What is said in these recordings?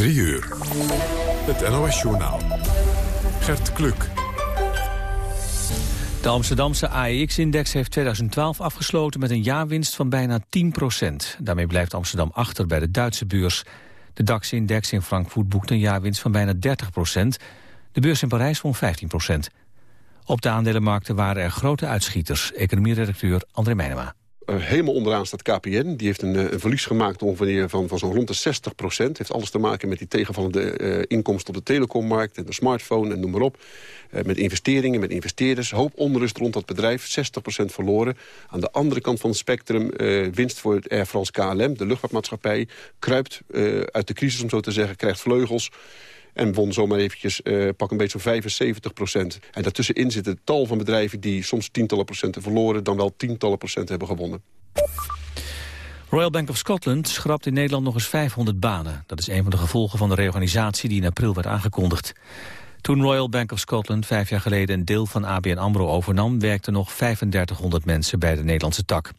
3 uur. Het NOS-journaal. Gert Kluk. De Amsterdamse AEX-index heeft 2012 afgesloten met een jaarwinst van bijna 10% Daarmee blijft Amsterdam achter bij de Duitse beurs. De DAX-index in Frankfurt boekt een jaarwinst van bijna 30% De beurs in Parijs van 15% Op de aandelenmarkten waren er grote uitschieters. Economieredacteur André Meijnema. Eh, helemaal onderaan staat KPN. Die heeft een, eh, een verlies gemaakt ongeveer van, van zo'n rond de 60 procent. heeft alles te maken met die tegenvallende uh, inkomsten op de telecommarkt... en de smartphone en noem maar op. met investeringen, met investeerders. Hoop onrust rond dat bedrijf. 60 procent verloren. Aan de andere kant van het spectrum winst voor het Air France KLM. De luchtvaartmaatschappij kruipt uit de crisis, om zo te zeggen. Krijgt vleugels. En won zomaar eventjes uh, pak een beetje zo'n 75 procent. En daartussenin zitten tal van bedrijven die soms tientallen procenten verloren... dan wel tientallen procent hebben gewonnen. Royal Bank of Scotland schrapt in Nederland nog eens 500 banen. Dat is een van de gevolgen van de reorganisatie die in april werd aangekondigd. Toen Royal Bank of Scotland vijf jaar geleden een deel van ABN AMRO overnam... werkten nog 3500 mensen bij de Nederlandse tak.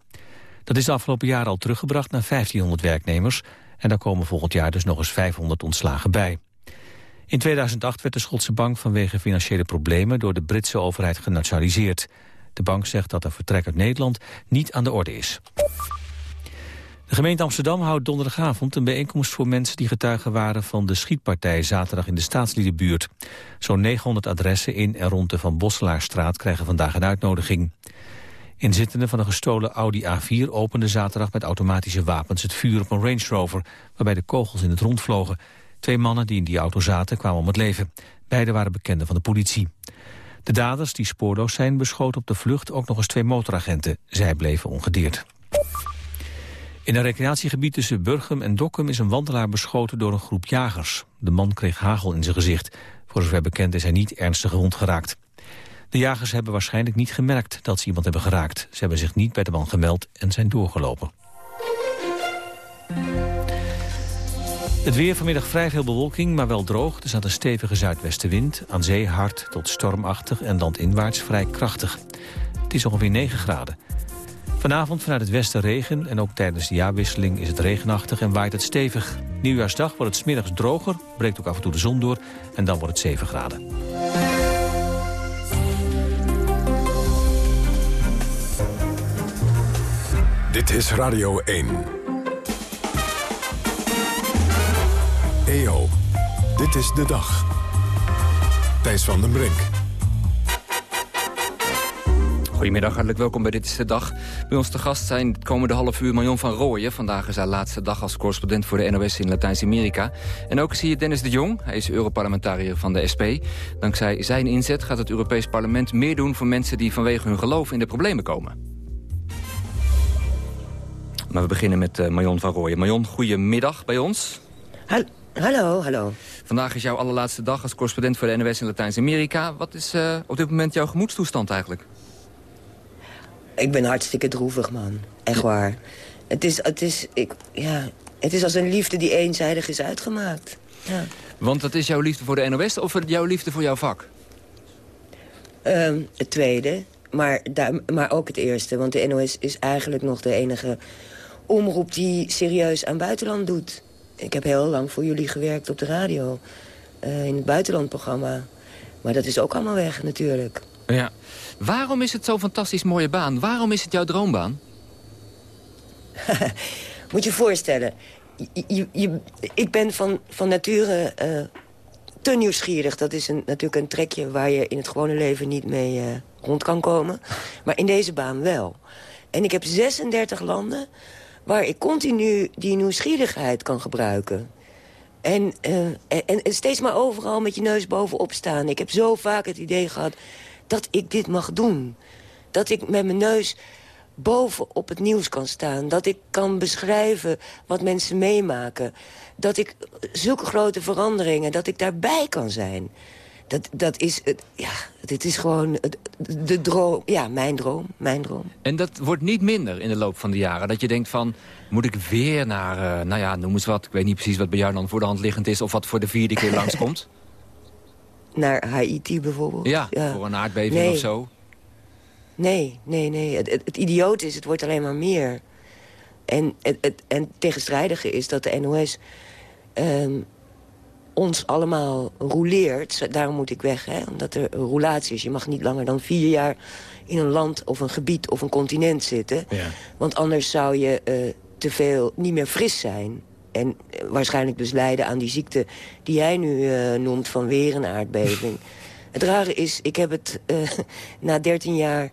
Dat is de afgelopen jaren al teruggebracht naar 1500 werknemers... en daar komen volgend jaar dus nog eens 500 ontslagen bij. In 2008 werd de Schotse bank vanwege financiële problemen door de Britse overheid genationaliseerd. De bank zegt dat een vertrek uit Nederland niet aan de orde is. De gemeente Amsterdam houdt donderdagavond een bijeenkomst voor mensen die getuigen waren van de schietpartij zaterdag in de staatsliedenbuurt. Zo'n 900 adressen in en rond de Van Bosselaarstraat krijgen vandaag een uitnodiging. Inzittenden van een gestolen Audi A4 openden zaterdag met automatische wapens het vuur op een Range Rover, waarbij de kogels in het rond vlogen. Twee mannen die in die auto zaten kwamen om het leven. Beiden waren bekenden van de politie. De daders, die spoorloos zijn, beschoten op de vlucht ook nog eens twee motoragenten. Zij bleven ongedeerd. In een recreatiegebied tussen Burgum en Dokkum is een wandelaar beschoten door een groep jagers. De man kreeg hagel in zijn gezicht. Voor zover bekend is hij niet ernstig gewond geraakt. De jagers hebben waarschijnlijk niet gemerkt dat ze iemand hebben geraakt. Ze hebben zich niet bij de man gemeld en zijn doorgelopen. Het weer vanmiddag vrij veel bewolking, maar wel droog. Er staat een stevige zuidwestenwind. Aan zee hard tot stormachtig en landinwaarts vrij krachtig. Het is ongeveer 9 graden. Vanavond vanuit het westen regen en ook tijdens de jaarwisseling is het regenachtig en waait het stevig. Nieuwjaarsdag wordt het smiddags droger, breekt ook af en toe de zon door en dan wordt het 7 graden. Dit is Radio 1. EO. Dit is de dag. Thijs van den Brink. Goedemiddag, hartelijk welkom bij Dit is de Dag. Bij ons te gast zijn het komende half uur Marion van Rooyen. Vandaag is haar laatste dag als correspondent voor de NOS in Latijns-Amerika. En ook is hier Dennis de Jong. Hij is Europarlementariër van de SP. Dankzij zijn inzet gaat het Europees Parlement meer doen... voor mensen die vanwege hun geloof in de problemen komen. Maar we beginnen met uh, Marion van Rooyen. Marion, goedemiddag bij ons. Hallo. Hallo, hallo. Vandaag is jouw allerlaatste dag als correspondent voor de NOS in Latijns-Amerika. Wat is uh, op dit moment jouw gemoedstoestand eigenlijk? Ik ben hartstikke droevig, man. Echt waar. Het is, het is, ik, ja, het is als een liefde die eenzijdig is uitgemaakt. Ja. Want dat is jouw liefde voor de NOS of jouw liefde voor jouw vak? Um, het tweede, maar, daar, maar ook het eerste. Want de NOS is eigenlijk nog de enige omroep die serieus aan buitenland doet. Ik heb heel lang voor jullie gewerkt op de radio. Uh, in het buitenlandprogramma. Maar dat is ook allemaal weg natuurlijk. Ja. Waarom is het zo'n fantastisch mooie baan? Waarom is het jouw droombaan? Moet je voorstellen. Je, je, ik ben van, van nature uh, te nieuwsgierig. Dat is een, natuurlijk een trekje waar je in het gewone leven niet mee uh, rond kan komen. Maar in deze baan wel. En ik heb 36 landen waar ik continu die nieuwsgierigheid kan gebruiken. En, uh, en, en, steeds maar overal met je neus bovenop staan. Ik heb zo vaak het idee gehad dat ik dit mag doen. Dat ik met mijn neus boven op het nieuws kan staan. Dat ik kan beschrijven wat mensen meemaken. Dat ik zulke grote veranderingen, dat ik daarbij kan zijn. Dat, dat is, ja, dit is gewoon de droom. Ja, mijn droom, mijn droom. En dat wordt niet minder in de loop van de jaren? Dat je denkt van, moet ik weer naar, uh, nou ja, noem eens wat. Ik weet niet precies wat bij jou dan voor de hand liggend is... of wat voor de vierde keer langskomt. Naar Haiti bijvoorbeeld? Ja, voor een aardbeving of zo. Nee, nee, nee. Het, het, idioot is, het wordt alleen maar meer. En het, het, en tegenstrijdige is dat de NOS... Um, ons allemaal rouleert. Daarom moet ik weg, hè, omdat er een roulatie is. Je mag niet langer dan vier jaar in een land of een gebied of een continent zitten. Ja. Want anders zou je uh, te veel niet meer fris zijn. En uh, waarschijnlijk dus lijden aan die ziekte die jij nu uh, noemt van weer een aardbeving. het rare is, ik heb het na 13 jaar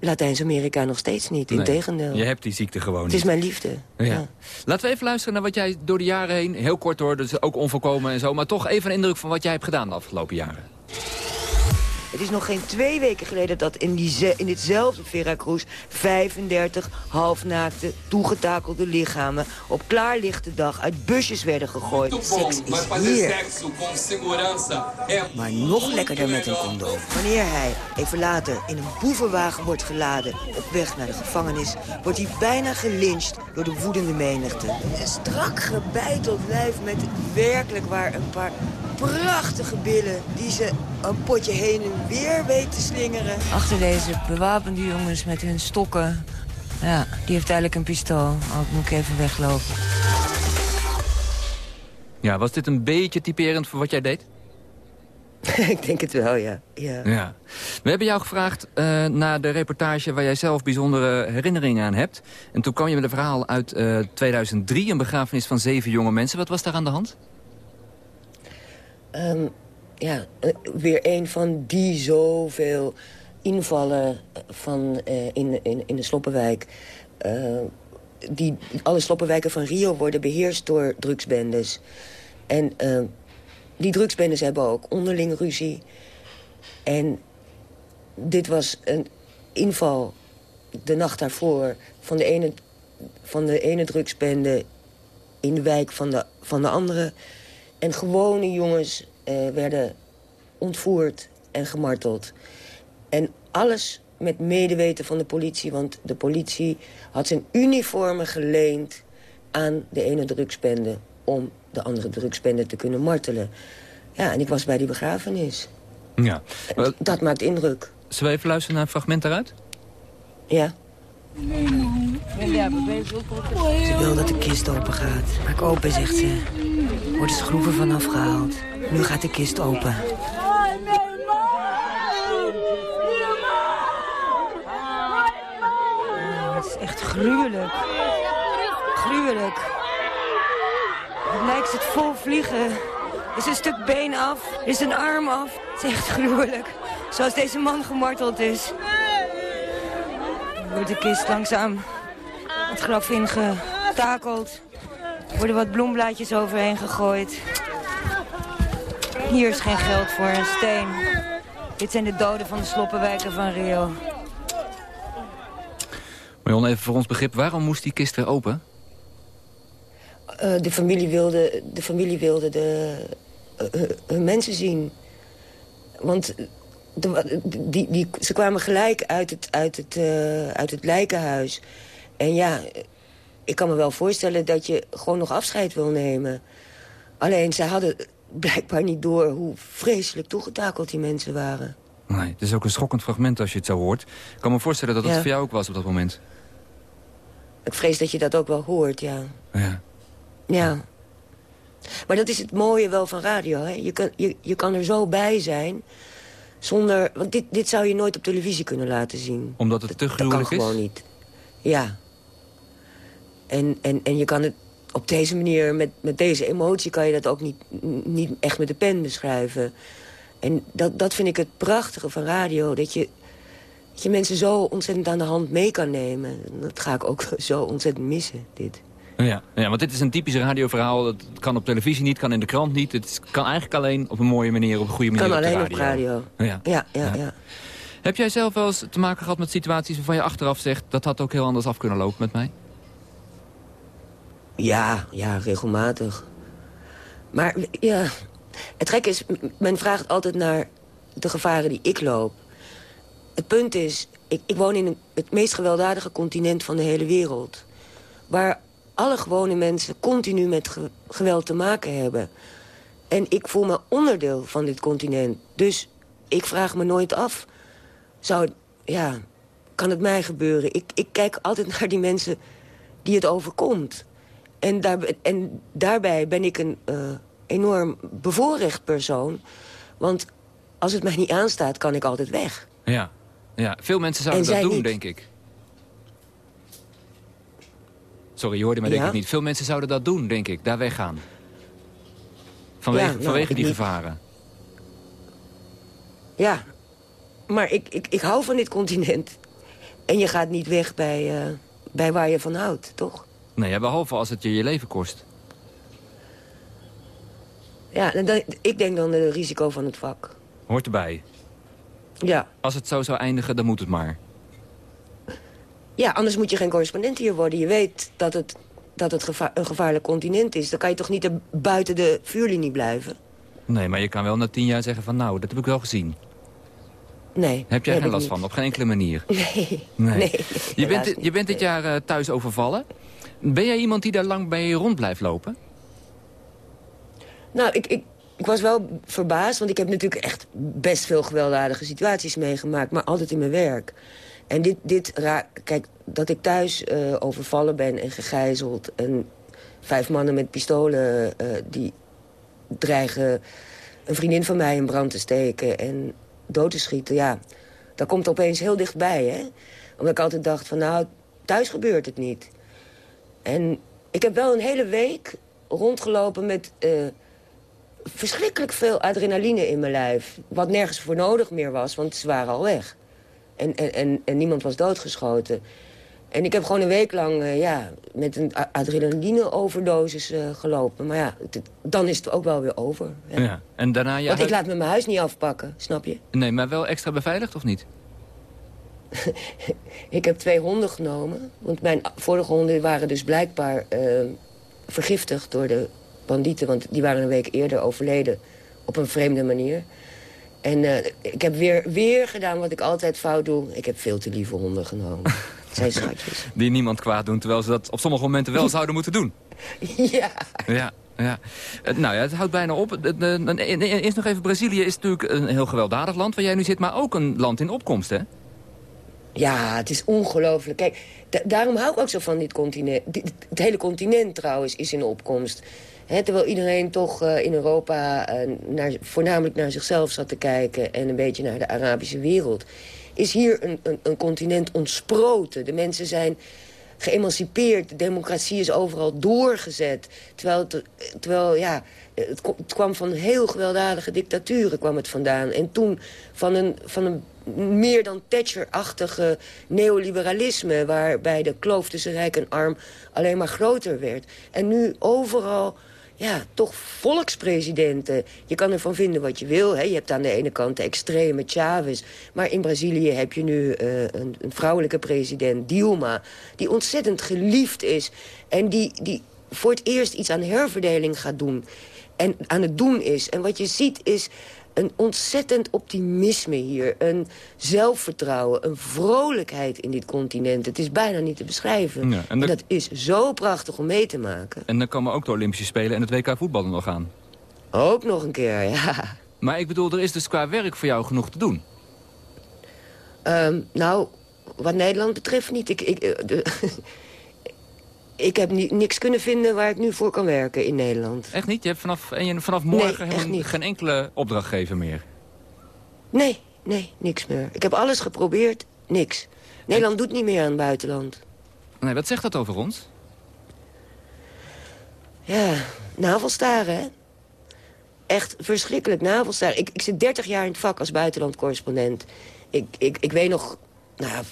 Latijns-Amerika nog steeds niet, nee, integendeel. Je hebt die ziekte gewoon niet. Het is mijn liefde. Ja. Laten we even luisteren naar wat jij door de jaren heen... heel kort hoor, dus ook onvolkomen en zo... maar toch even een indruk van wat jij hebt gedaan de afgelopen jaren. Het is nog geen twee weken geleden dat in, die in ditzelfde Veracruz... 35 halfnaakte, toegetakelde lichamen... op klaarlichte dag uit busjes werden gegooid. Seks is hier. Maar nog lekkerder met een condoom. Wanneer hij, even later, in een boevenwagen wordt geladen... op weg naar de gevangenis... wordt hij bijna gelyncht door de woedende menigte. Een strak gebeiteld lijf met werkelijk waar een paar prachtige billen... die ze een potje heen en weer weet te slingeren. Achter deze bewapende jongens met hun stokken... ja, die heeft eigenlijk een pistool. Ook moet ik even weglopen. Ja, was dit een beetje typerend voor wat jij deed? ik denk het wel, ja. ja. ja. We hebben jou gevraagd uh, naar de reportage waar jij zelf bijzondere herinneringen aan hebt. En toen kwam je met een verhaal uit uh, eh, 2003, een begrafenis van zeven jonge mensen. Wat was daar aan de hand? Um, ja, eh, weer een van die zoveel invallen van, uh, in, in, in de Sloppenwijk. Uh, die, alle Sloppenwijken van Rio worden beheerst door drugsbendes. En uh, die drugsbendes hebben ook onderling ruzie. En dit was een inval de nacht daarvoor van de ene, van de ene drugsbende in de wijk van de, van de andere. En gewone jongens uh, werden ontvoerd en gemarteld. En alles met medeweten van de politie. Want de politie had zijn uniformen geleend aan de ene drugsbende... om de andere drugsbende te kunnen martelen. Ja, en ik was bij die begrafenis. Ja. Dat maakt indruk. Zullen we even luisteren naar een fragment daaruit? Ja. Ze wil dat de kist open gaat. Maak open, zegt ze. Worden schroeven vanaf gehaald. Nu gaat de kist open. het is echt gruwelijk. Gruwelijk. Het lijkt het vol vliegen. Er is een stuk been af. Er is een arm af. Het is echt gruwelijk. Zoals deze man gemarteld is. Wordt de kist langzaam het graf ingetakeld. Er worden wat bloemblaadjes overheen gegooid. Hier is geen geld voor een steen. Dit zijn de doden van de sloppenwijken van Rio. Marion, even voor ons begrip, waarom moest die kist weer open? Uh, de familie wilde de, familie wilde de uh, hun mensen zien. Want de, die, die, ze kwamen gelijk uit het, uit, het, uh, uit het lijkenhuis. En ja, ik kan me wel voorstellen dat je gewoon nog afscheid wil nemen. Alleen, ze hadden blijkbaar niet door hoe vreselijk toegetakeld die mensen waren. Nee, het is ook een schokkend fragment als je het zo hoort. Ik kan me voorstellen dat het voor jou ook was op dat moment. Ik vrees dat je dat ook wel hoort, ja. Ja. Ja. Maar dat is het mooie wel van radio, hè. Je kan, je, je kan er zo bij zijn... zonder... Want dit, dit zou je nooit op televisie kunnen laten zien. Omdat het te gruwelijk is? Dat kan gewoon niet. Ja. En, en, en je kan het op deze manier, met, met deze emotie... kan je dat ook niet, niet echt met de pen beschrijven. En dat, dat vind ik het prachtige van radio. Dat je, dat je mensen zo ontzettend aan de hand mee kan nemen. Dat ga ik ook zo ontzettend missen, dit. Ja, ja, want dit is een typisch radioverhaal. Dat kan op televisie niet, kan in de krant niet. Het kan eigenlijk alleen op een mooie manier, op een goede manier kan op alleen radio. op radio. Ja. Ja, ja, ja. Heb jij zelf wel eens te maken gehad met situaties waarvan je achteraf zegt... dat had ook heel anders af kunnen lopen met mij? Ja, ja, regelmatig. Maar ja, het gek is, men vraagt altijd naar de gevaren die ik loop. Het punt is, ik, ik woon in het meest gewelddadige continent van de hele wereld. Waar alle gewone mensen continu met geweld te maken hebben. En ik voel me onderdeel van dit continent. Dus ik vraag me nooit af, zou ja, kan het mij gebeuren? Ik, ik kijk altijd naar die mensen die het overkomt. En, daar, en daarbij ben ik een uh, enorm bevoorrecht persoon. Want als het mij niet aanstaat, kan ik altijd weg. Ja, ja. veel mensen zouden En dat doen, niet. denk ik. Sorry, je hoorde mij denk Ja? ik niet. Veel mensen zouden dat doen, denk ik. Daar weggaan. Vanwege, Ja, nou, vanwege die niet. gevaren. Ja, maar ik, ik, ik hou van dit continent. En je gaat niet weg bij, eh, bij waar je van houdt, toch? Nee, ja, behalve als het je je leven kost. Ja, dan, ik denk dan het risico van het vak. Hoort erbij. Ja. Als het zo zou eindigen, dan moet het maar. Ja, anders moet je geen correspondent hier worden. Je weet dat het, dat het een gevaarlijk continent is. Dan kan je toch niet buiten de vuurlinie blijven? Nee, maar je kan wel na tien jaar zeggen van... nou, dat heb ik wel gezien. Nee. Heb jij geen last van? Op geen enkele manier. Nee. Nee. nee. Je, bent, je bent dit jaar eh, thuis overvallen. Ben jij iemand die daar lang bij rond blijft lopen? Nou, ik, ik, ik was wel verbaasd, want ik heb natuurlijk echt best veel gewelddadige situaties meegemaakt, maar altijd in mijn werk. En dit, dit kijk, dat ik thuis eh, overvallen ben en gegijzeld en vijf mannen met pistolen eh, die dreigen een vriendin van mij in brand te steken en dood te schieten, ja, dat komt opeens heel dichtbij, hè. Omdat ik altijd dacht van, nou, thuis gebeurt het niet. En ik heb wel een hele week rondgelopen met eh, verschrikkelijk veel adrenaline in mijn lijf. Wat nergens voor nodig meer was, want ze waren al weg. En, en, en, en niemand was doodgeschoten. En ik heb gewoon een week lang eh, ja, met een adrenaline-overdosis eh, gelopen. Maar ja, dan is het ook wel weer over. Ja. En daarna je Want ik laat me mijn huis niet afpakken, snap je? Nee, maar wel extra beveiligd of niet? Ik heb twee honden genomen. Want mijn vorige honden waren dus blijkbaar eh, vergiftigd door de bandieten. Want die waren een week eerder overleden op een vreemde manier. En eh, ik heb weer, weer gedaan wat ik altijd fout doe. Ik heb veel te lieve honden genomen. Zijn schatjes. Die niemand kwaad doen, terwijl ze dat op sommige momenten wel zouden moeten doen. ja. Ja, ja. Eh, Nou ja, het houdt bijna op. Eh, Eerst nog even, Brazilië is natuurlijk een heel gewelddadig land waar jij nu zit, maar ook een land in opkomst, hè? Ja, het is ongelooflijk. Kijk, da- daarom hou ik ook zo van dit continent. Het hele continent trouwens is in opkomst. Terwijl iedereen toch eh, in Europa eh, naar, voornamelijk naar zichzelf zat te kijken... en een beetje naar de Arabische wereld... is hier een, een, een continent ontsproten. De mensen zijn geëmancipeerd. De democratie is overal doorgezet. Terwijl, het, terwijl ja, het, het kwam van heel gewelddadige dictaturen kwam het vandaan. En toen van een, van een meer dan Thatcher-achtige neoliberalisme... waarbij de kloof tussen rijk en arm alleen maar groter werd. En nu overal ja, toch volkspresidenten. Je kan ervan vinden wat je wil. Hè. Je hebt aan de ene kant de extreme Chavez. Maar in Brazilië heb je nu eh, een, een vrouwelijke president, Dilma... die ontzettend geliefd is. En die, die voor het eerst iets aan herverdeling gaat doen. En aan het doen is. En wat je ziet is een ontzettend optimisme hier. Een zelfvertrouwen, een vrolijkheid in dit continent. Het is bijna niet te beschrijven. Ja, en dat is zo prachtig om mee te maken. En dan komen ook de Olympische Spelen en het WK voetballen nog aan. Ook nog een keer, ja. Maar ik bedoel, er is dus qua werk voor jou genoeg te doen. Ehm, nou, wat Nederland betreft niet. Ik, ik, eh, de- ik heb ni- niks kunnen vinden waar ik nu voor kan werken in Nederland. Echt niet? Je hebt vanaf, en je, vanaf morgen helemaal geen enkele opdrachtgever meer. Nee, nee, niks meer. Ik heb alles geprobeerd, niks. Nederland doet niet meer aan het buitenland. Nee, wat zegt dat over ons? Ja, navelstaren, hè? Echt verschrikkelijk navelstaren. Ik, ik zit 30 jaar in het vak als buitenlandcorrespondent. Ik, ik, ik weet nog, nou, ja,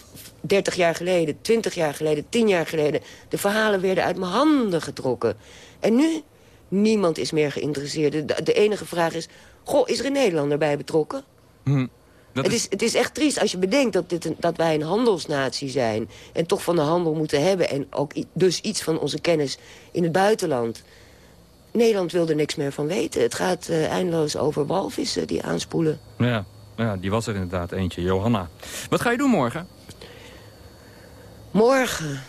30 jaar geleden, 20 jaar geleden, 10 jaar geleden... de verhalen werden uit mijn handen getrokken. En nu? Niemand is meer geïnteresseerd. De, de enige vraag is, goh, is er een Nederlander bij betrokken? Hm. Het is, het is echt triest als je bedenkt dat, dit een, dat wij een handelsnatie zijn... en toch van de handel moeten hebben... en ook dus iets van onze kennis in het buitenland. Nederland wil er niks meer van weten. Het gaat eh, eindeloos over walvissen die aanspoelen. Ja, ja, die was er inderdaad eentje, Johanna. Wat ga je doen morgen? Morgen,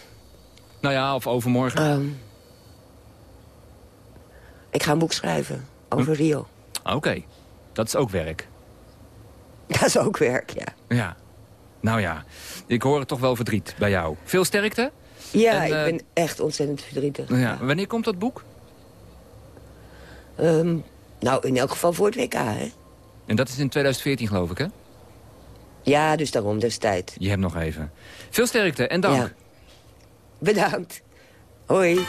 Nou ja, of overmorgen. ehm, ik ga een boek schrijven over Rio. Oké, dat is ook werk. Dat is ook werk, ja. Ja. Nou ja, ik hoor het toch wel verdriet bij jou. Veel sterkte? Ja, En, ik eh, ben echt ontzettend verdrietig. Ja. Wanneer komt dat boek? Ehm, nou, in elk geval voor het WK, hè? En dat is in 2014, geloof ik, hè? Ja, dus daarom, tijd. Je hebt nog even. Veel sterkte en dank. Ja. Bedankt. Hoi.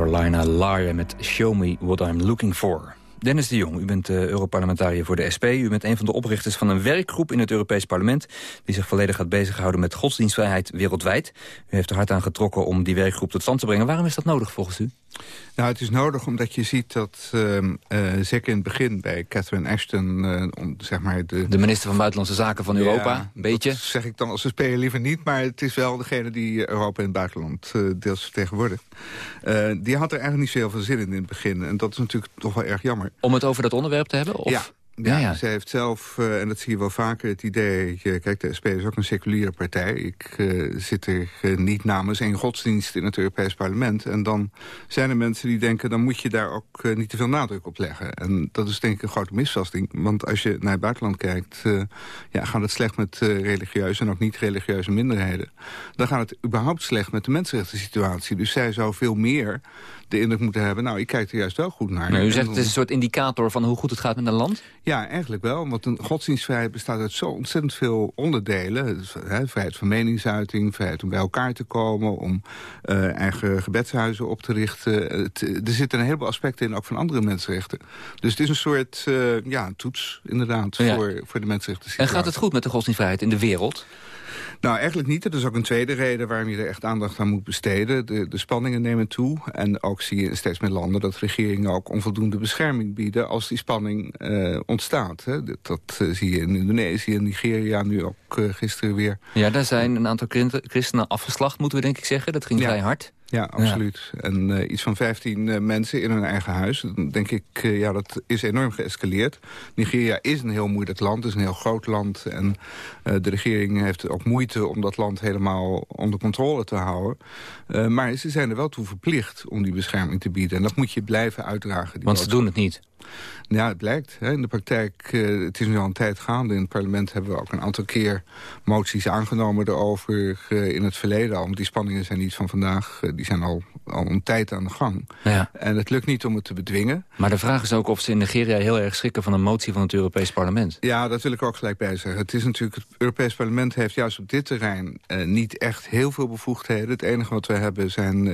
Carolina Liar met Show Me What I'm Looking For. Dennis de Jong, u bent uh, Europarlementariër voor de SP. U bent een van de oprichters van een werkgroep in het Europees Parlement... die zich volledig gaat bezighouden met godsdienstvrijheid wereldwijd. U heeft er hard aan getrokken om die werkgroep tot stand te brengen. Waarom is dat nodig volgens u? Nou, het is nodig omdat je ziet dat, uh, zeker in het begin bij Catherine Ashton... Uh, zeg maar de, de minister van Buitenlandse Zaken van Europa, een beetje. zeg ik dan als een speler liever niet, maar het is wel degene die Europa in het buitenland uh, deels vertegenwoordigt. die had er eigenlijk niet zo heel veel zin in in het begin. En dat is natuurlijk toch wel erg jammer. Om het over dat onderwerp te hebben? Of? Ja, Ja, ja, zij heeft zelf, uh, en dat zie je wel vaker, het idee... kijk, de SP is ook een seculiere partij. Ik uh, zit er niet namens één godsdienst in het Europees parlement. En dan zijn er mensen die denken... dan moet je daar ook niet te veel nadruk op leggen. En dat is denk ik een grote misvasting. Want als je naar het buitenland kijkt... ja, gaat het slecht met religieuze en ook niet-religieuze minderheden. Dan gaat het überhaupt slecht met de mensenrechten situatie. Dus zij zou veel meer de indruk moeten hebben... nou, ik kijk er juist wel goed naar. u zegt het is een soort indicator van hoe goed het gaat met een land? Ja, eigenlijk wel. Want een godsdienstvrijheid bestaat uit zo ontzettend veel onderdelen. Hè, vrijheid van meningsuiting, vrijheid om bij elkaar te komen... om uh, eigen gebedshuizen op te richten. Het, er zitten een heleboel aspecten in, ook van andere mensenrechten. Dus het is een soort uh, ja, toets, inderdaad, voor, voor de mensenrechten. En gaat het goed met de godsdienstvrijheid in de wereld? Nou, eigenlijk niet. Dat is ook een tweede reden waarom je er echt aandacht aan moet besteden. De, de spanningen nemen toe. En ook zie je steeds meer landen dat regeringen ook onvoldoende bescherming bieden... als die spanning uh, ontstaat. Hè. Dat, dat uh, zie je in Indonesië en Nigeria nu ook uh, gisteren weer. Ja, daar zijn een aantal christenen afgeslacht, moeten we denk ik zeggen. Dat ging ja. vrij hard. Ja, absoluut. En uh, iets van 15 uh, mensen in hun eigen huis. Dan denk ik, uh, ja, dat is enorm geëscaleerd. Nigeria is een heel moeilijk land, is een heel groot land. En de regering heeft ook moeite om dat land helemaal onder controle te houden. maar ze zijn er wel toe verplicht om die bescherming te bieden. En dat moet je blijven uitdragen. Want ze doen het niet. Ja, het blijkt. Hè. In de praktijk, uh, het is nu al een tijd gaande. In het parlement hebben we ook een aantal keer moties aangenomen erover uh, in het verleden al. Want die spanningen zijn niet van vandaag. Uh, die zijn al, al een tijd aan de gang. Ja. En het lukt niet om het te bedwingen. Maar de vraag is ook of ze in Nigeria heel erg schrikken van een motie van het Europees parlement. Ja, dat wil ik ook gelijk bij zeggen. Het is natuurlijk, het Europees parlement heeft juist op dit terrein niet echt heel veel bevoegdheden. Het enige wat we hebben zijn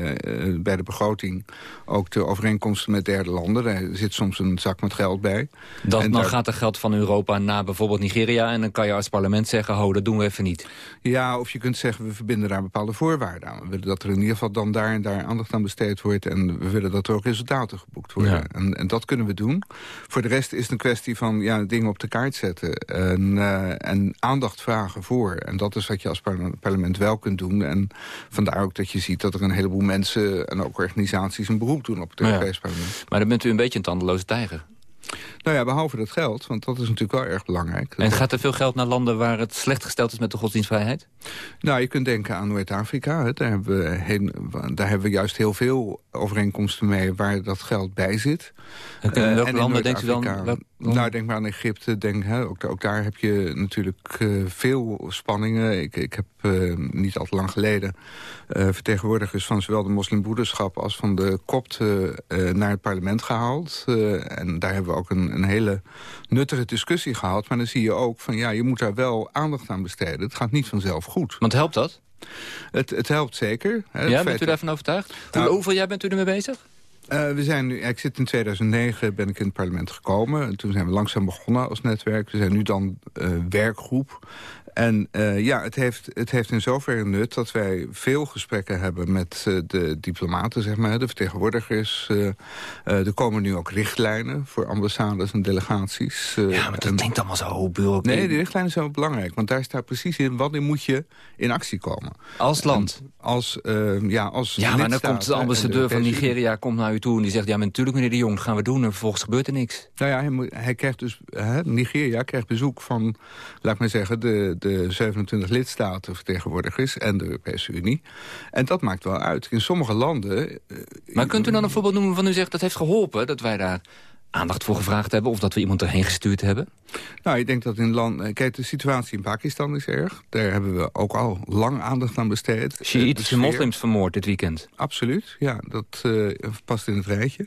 bij de begroting ook de overeenkomsten met derde landen. Daar zit soms een zak met geld bij. Dat, dan gaat er geld van Europa naar bijvoorbeeld Nigeria... en dan kan je als parlement zeggen, ho, dat doen we even niet. Ja, of je kunt zeggen, we verbinden daar bepaalde voorwaarden aan. We willen dat er in ieder geval dan daar en daar aandacht aan besteed wordt... en we willen dat er ook resultaten geboekt worden. En, en, dat kunnen we doen. Voor de rest is het een kwestie van ja, dingen op de kaart zetten... en, uh, en aandacht vragen voor. En dat is wat je als parlement wel kunt doen. En vandaar ook dat je ziet dat er een heleboel mensen... en ook organisaties een beroep doen op het Europees parlement. Maar dan bent u een beetje een tandeloze Nou ja, behalve dat geld, want dat is natuurlijk wel erg belangrijk. En gaat er veel geld naar landen waar het slecht gesteld is met de godsdienstvrijheid? Nou, je kunt denken aan Noord-Afrika. Daar, hebben we heen, daar hebben we juist heel veel overeenkomsten mee waar dat geld bij zit. En welke uh, landen denkt u dan? Nou, denk maar aan Egypte. Denk, hè, ook, ook, daar heb je natuurlijk uh, veel spanningen. Ik, ik heb niet al te lang geleden uh, vertegenwoordigers van zowel de moslimbroederschap als van de kopten naar het parlement gehaald. en daar hebben we ook een, een, hele nuttige discussie gehad. Maar dan zie je ook van ja, je moet daar wel aandacht aan besteden. Het gaat niet vanzelf goed. Want helpt dat? Het, het helpt zeker. Hè, ja, bent u daarvan overtuigd? Nou, hoeveel jaar bent u ermee bezig? Uh, we zijn nu, ik zit in 2009 ben ik in het parlement gekomen. En toen zijn we langzaam begonnen als netwerk. We zijn nu dan uh, werkgroep. En uh, ja, het heeft, het heeft in zoverre nut dat wij veel gesprekken hebben met uh, de diplomaten, zeg maar, de vertegenwoordigers. Uh, er komen nu ook richtlijnen voor ambassades en delegaties. ja, maar dat en, klinkt allemaal zo bureaucratisch. Nee, die richtlijnen zijn wel belangrijk, want daar staat precies in wanneer moet je in actie komen. Als land? En als, ja, als Ja, maar dan komt de ambassadeur van Nigeria komt naar u toe en die zegt, ja, natuurlijk meneer de Jong, gaan we doen en vervolgens gebeurt er niks. Nou ja, hij, moet, hij krijgt dus, Nigeria krijgt bezoek van, laat ik maar zeggen, de de 27 lidstaten vertegenwoordigers en de Europese Unie. En dat maakt wel uit. In sommige landen... Eh, maar kunt u dan een voorbeeld noemen van u zegt dat heeft geholpen... dat wij daar aandacht voor gevraagd hebben... of dat we iemand erheen gestuurd hebben? Nou, ik denk dat in land... Eh, kijk, de situatie in Pakistan is erg. Daar hebben we ook al lang aandacht aan besteed. Shiïtische moslims vermoord dit weekend. Absoluut, ja. Dat uh, past in het rijtje.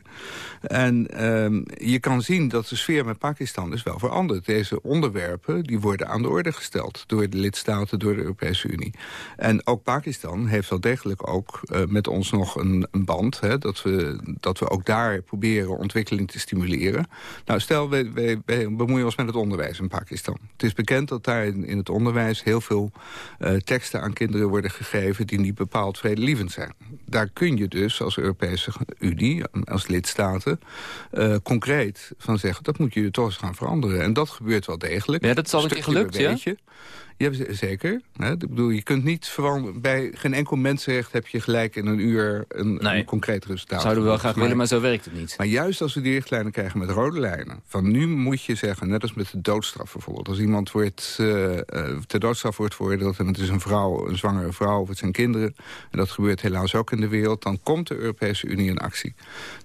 En um, je kan zien dat de sfeer met Pakistan is wel veranderd. Deze onderwerpen die worden aan de orde gesteld... door de lidstaten, door de Europese Unie. En ook Pakistan heeft wel degelijk ook uh, met ons nog een, een band... Hè, dat, we, dat we ook daar proberen ontwikkeling te stimuleren. Nou, stel, wij, wij, wij bemoeien ons met het onderwijs in Pakistan. Het is bekend dat daar in, in het onderwijs heel veel uh, teksten aan kinderen worden gegeven... die niet bepaald vredelievend zijn. Daar kun je dus als Europese Unie, als lidstaten... Uh, concreet van zeggen, dat moet je toch eens gaan veranderen. En dat gebeurt wel degelijk. Ja, dat is al een keer gelukt, ja? Ja, zeker. Ik bedoel, je kunt niet veranderen. Bij geen enkel mensenrecht heb je gelijk in een uur een, een concreet resultaat. Zouden we wel graag willen, maar zo werkt het niet. Maar juist als we die richtlijnen krijgen met rode lijnen. Van nu moet je zeggen, net als met de doodstraf bijvoorbeeld. Als iemand wordt, uh, ter doodstraf wordt veroordeeld en het is een vrouw, een zwangere vrouw of het zijn kinderen. En dat gebeurt helaas ook in de wereld. Dan komt de Europese Unie in actie.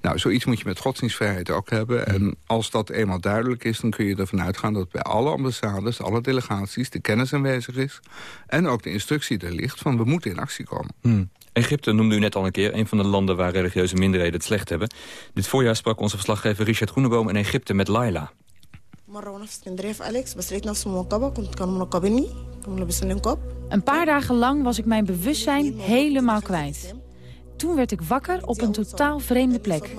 Nou, zoiets moet je met godsdienstvrijheid ook hebben. En als dat eenmaal duidelijk is, dan kun je ervan uitgaan dat bij alle ambassades, alle delegaties, de kennis aanwezig is. En ook de instructie er ligt van we moeten in actie komen. Hmm. Egypte noemde u net al een keer, een van de landen waar religieuze minderheden het slecht hebben. Dit voorjaar sprak onze verslaggever Richard Groeneboom in Egypte met Laila. Een paar dagen lang was ik mijn bewustzijn helemaal kwijt. Toen werd ik wakker op een totaal vreemde plek.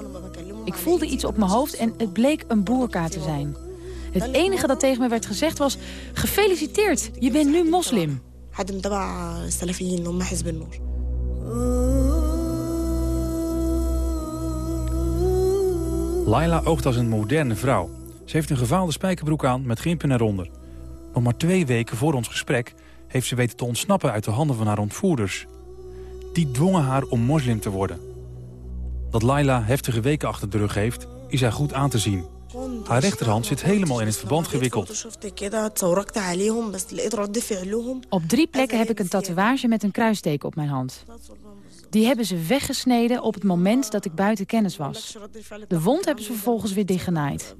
Ik voelde iets op mijn hoofd en het bleek een boerka te zijn. Het enige dat tegen me werd gezegd was... gefeliciteerd, je bent nu moslim. Laila oogt als een moderne vrouw. Ze heeft een gevaalde spijkerbroek aan met gimpen eronder. Nog maar twee weken voor ons gesprek heeft ze weten te ontsnappen uit de handen van haar ontvoerders. Die dwongen haar om moslim te worden. Dat Laila heftige weken achter de rug heeft, is haar goed aan te zien. Haar rechterhand zit helemaal in het verband gewikkeld. Op drie plekken heb ik een tatoeage met een kruisteken op mijn hand. Die hebben ze weggesneden op het moment dat ik buiten kennis was. De wond hebben ze vervolgens weer dichtgenaaid.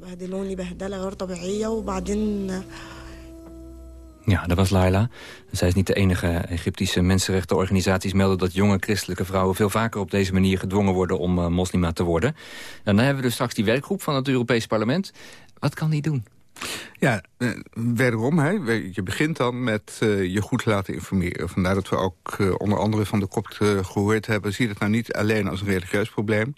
Ja, dat was Laila. Zij is niet de enige. Egyptische mensenrechtenorganisaties melden dat jonge christelijke vrouwen veel vaker op deze manier gedwongen worden om uh, moslima te worden. En dan hebben we dus straks die werkgroep van het Europees Parlement. Wat kan die doen? Ja, eh, wederom, hè, je begint dan met uh, je goed laten informeren. Vandaar dat we ook uh, onder andere van de kop gehoord hebben... zie het nou niet alleen als een religieus probleem.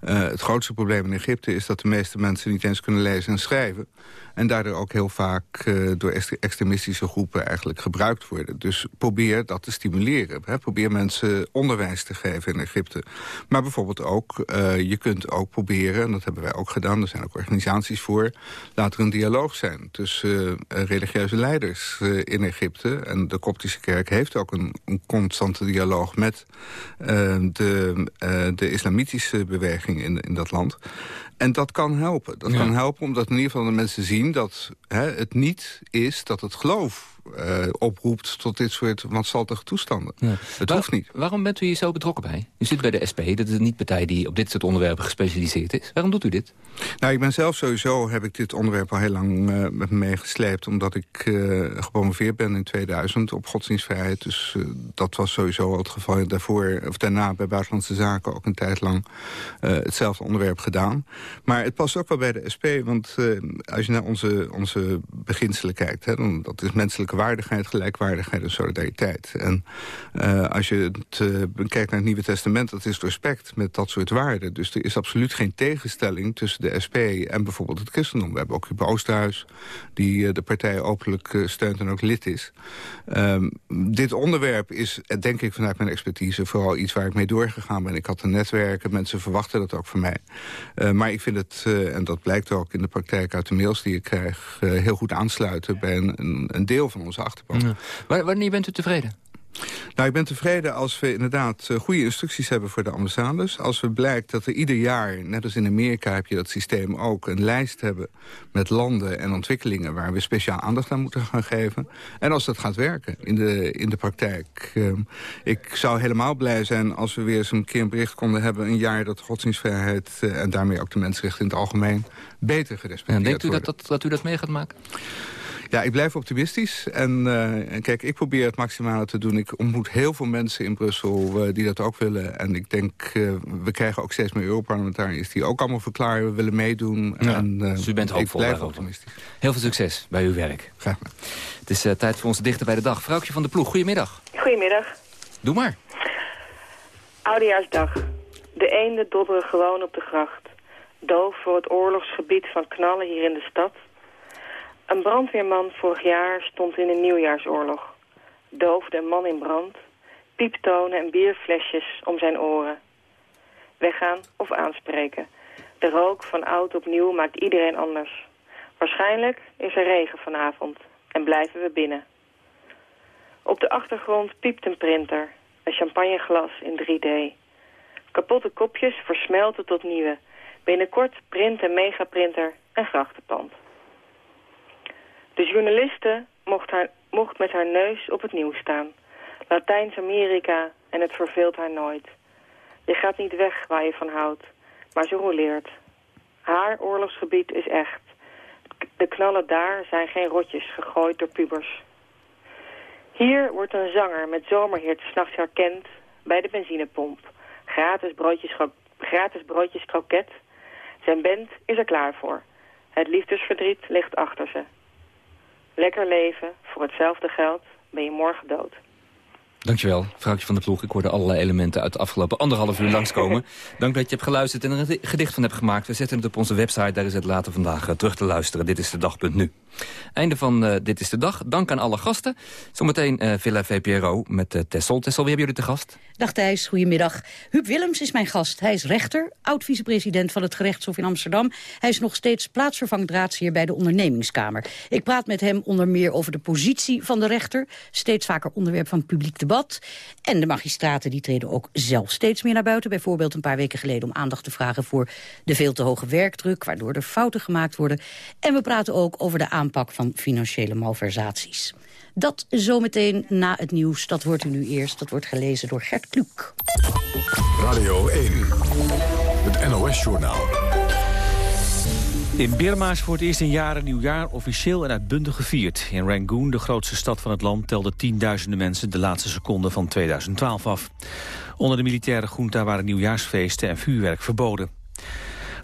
het grootste probleem in Egypte is dat de meeste mensen niet eens kunnen lezen en schrijven. En daardoor ook heel vaak door extremistische groepen eigenlijk gebruikt worden. Dus probeer dat te stimuleren. Hè. Probeer mensen onderwijs te geven in Egypte. Maar bijvoorbeeld ook, je kunt ook proberen, en dat hebben wij ook gedaan... er zijn ook organisaties voor, laat er een dialoog zijn tussen uh, religieuze leiders in Egypte. En de Koptische kerk heeft ook een, een constante dialoog met de, de islamitische beweging in, in dat land. En dat kan helpen. Dat kan helpen omdat in ieder geval de mensen zien dat hè, het niet is dat het geloof uh, oproept tot dit soort wanstaltige toestanden. Ja. Het hoeft niet. Waarom bent u hier zo betrokken bij? U zit bij de SP, dat is niet een partij die op dit soort onderwerpen gespecialiseerd is. Waarom doet u dit? Nou, ik ben zelf sowieso, heb ik dit onderwerp al heel lang uh, met me meegesleept... omdat ik uh, gepromoveerd ben in 2000 op godsdienstvrijheid. Dus dat was sowieso al het geval. Daarvoor, of daarna bij Buitenlandse Zaken ook een tijd lang hetzelfde onderwerp gedaan. Maar het past ook wel bij de SP, want als je naar onze, onze beginselen kijkt... Hè, dan, dat is menselijke waardigheid, gelijkwaardigheid en solidariteit. En uh, als je het, uh, kijkt naar het Nieuwe Testament, dat is respect met dat soort waarden. Dus er is absoluut geen tegenstelling tussen de SP en bijvoorbeeld het christendom. We hebben ook Huub Oosterhuis, die uh, de partij openlijk steunt en ook lid is. Um, dit onderwerp is, denk ik vanuit mijn expertise, vooral iets waar ik mee doorgegaan ben. Ik had een netwerken, mensen verwachten dat ook van mij. maar ik vind het, en dat blijkt ook in de praktijk uit de mails die ik krijg, heel goed aansluiten bij een, een deel van onze achterban. Wanneer bent u tevreden? Nou, ik ben tevreden als we inderdaad uh, goede instructies hebben voor de ambassades. Als we blijkt dat er ieder jaar, net als in Amerika heb je dat systeem ook... een lijst hebben met landen en ontwikkelingen... waar we speciaal aandacht aan moeten gaan geven. En als dat gaat werken in de, in de praktijk. Uh, ik zou helemaal blij zijn als we weer eens een keer een bericht konden hebben... een jaar dat godsdienstvrijheid uh, en daarmee ook de mensenrechten in het algemeen... beter gerespecteerd ja, denkt u dat, dat, dat u dat mee gaat maken? Ja, ik blijf optimistisch. En, uh, kijk, ik probeer het maximale te doen. Ik ontmoet heel veel mensen in Brussel uh, die dat ook willen. En ik denk, uh, we krijgen ook steeds meer Europarlementariërs... die ook allemaal verklaren, we willen meedoen. Ja, en, dus u bent hoopvol. Ik blijf optimistisch. Heel veel succes bij uw werk. Graag gedaan. Het is tijd voor onze dichter bij de dag. Vrouwtje van de Ploeg, goedemiddag. Goedemiddag. Doe maar. Oudejaarsdag. De eenden dobberen gewoon op de gracht. Doof voor het oorlogsgebied van knallen hier in de stad... Een brandweerman vorig jaar stond in een nieuwjaarsoorlog. Doofde een man in brand, pieptonen en bierflesjes om zijn oren. Weggaan of aanspreken. De rook van oud opnieuw maakt iedereen anders. Waarschijnlijk is er regen vanavond en blijven we binnen. achtergrond piept een printer. Een champagneglas in 3D. Kapotte kopjes versmelten tot nieuwe. Binnenkort print een megaprinter en grachtenpand. De journaliste mocht, haar, mocht met haar neus op het nieuws staan. Latijns-Amerika en het verveelt haar nooit. Je gaat niet weg waar je van houdt, maar ze roleert. Haar oorlogsgebied is echt. De knallen daar zijn geen rotjes gegooid door pubers. Hier wordt een zanger met zomerhit s'nachts herkend bij de benzinepomp. Gratis broodjes, gratis broodjes kroket. Zijn band is er klaar voor. Het liefdesverdriet ligt achter ze. Lekker leven, voor hetzelfde geld ben je morgen dood. Dankjewel, vrouwtje van de ploeg. Ik hoorde allerlei elementen uit de afgelopen anderhalf uur langskomen. Dank dat je hebt geluisterd en er een gedicht van hebt gemaakt. We zetten het op onze website, daar is het later vandaag eh, terug te luisteren. Dit is de dag.nu. Einde van uh, Dit is de Dag. Dank aan alle gasten. Zometeen uh, Villa VPRO met uh, Tessel. Tessel, wie hebben jullie te gast? Dag Thijs, goedemiddag. Huub Willems is mijn gast. Hij is rechter, oud-vicepresident van het gerechtshof in Amsterdam. Hij is nog steeds plaatsvervangend raadsheer bij de ondernemingskamer. Ik praat met hem onder meer over de positie van de rechter. Steeds vaker onderwerp van publiek debat. En de magistraten die treden ook zelf steeds meer naar buiten. Bijvoorbeeld een paar weken geleden om aandacht te vragen voor de veel te hoge werkdruk. Waardoor er fouten gemaakt worden. En we praten ook over de aanpak van financiële malversaties. Dat zometeen na het nieuws. Dat wordt u nu eerst. Dat wordt gelezen door Gert Kluk. Radio 1. Het NOS-journaal. In Birma is voor het eerst in jaren nieuwjaar officieel en uitbundig gevierd. In Rangoon, de grootste stad van het land, telden tienduizenden mensen de laatste seconden van 2012 af. Onder de militaire junta waren nieuwjaarsfeesten en vuurwerk verboden.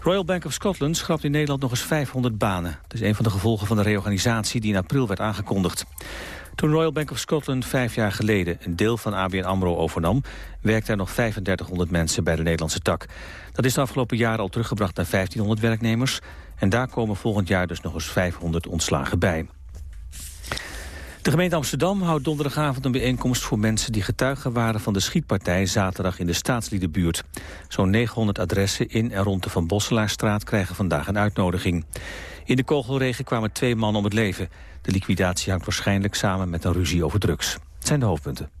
Royal Bank of Scotland schrapt in Nederland nog eens 500 banen. Dat is een van de gevolgen van de reorganisatie die in april werd aangekondigd. Toen Royal Bank of Scotland vijf jaar geleden een deel van ABN AMRO overnam... werkten er nog 3500 mensen bij de Nederlandse tak. Dat is de afgelopen jaren al teruggebracht naar 1500 werknemers... en daar komen volgend jaar dus nog eens 500 ontslagen bij. De gemeente Amsterdam houdt donderdagavond een bijeenkomst voor mensen die getuigen waren van de schietpartij zaterdag in de staatsliedenbuurt. Zo'n 900 adressen in en rond de Van Bosselaarstraat krijgen vandaag een uitnodiging. In de kogelregen kwamen twee mannen om het leven. De liquidatie hangt waarschijnlijk samen met een ruzie over drugs. Het zijn de hoofdpunten.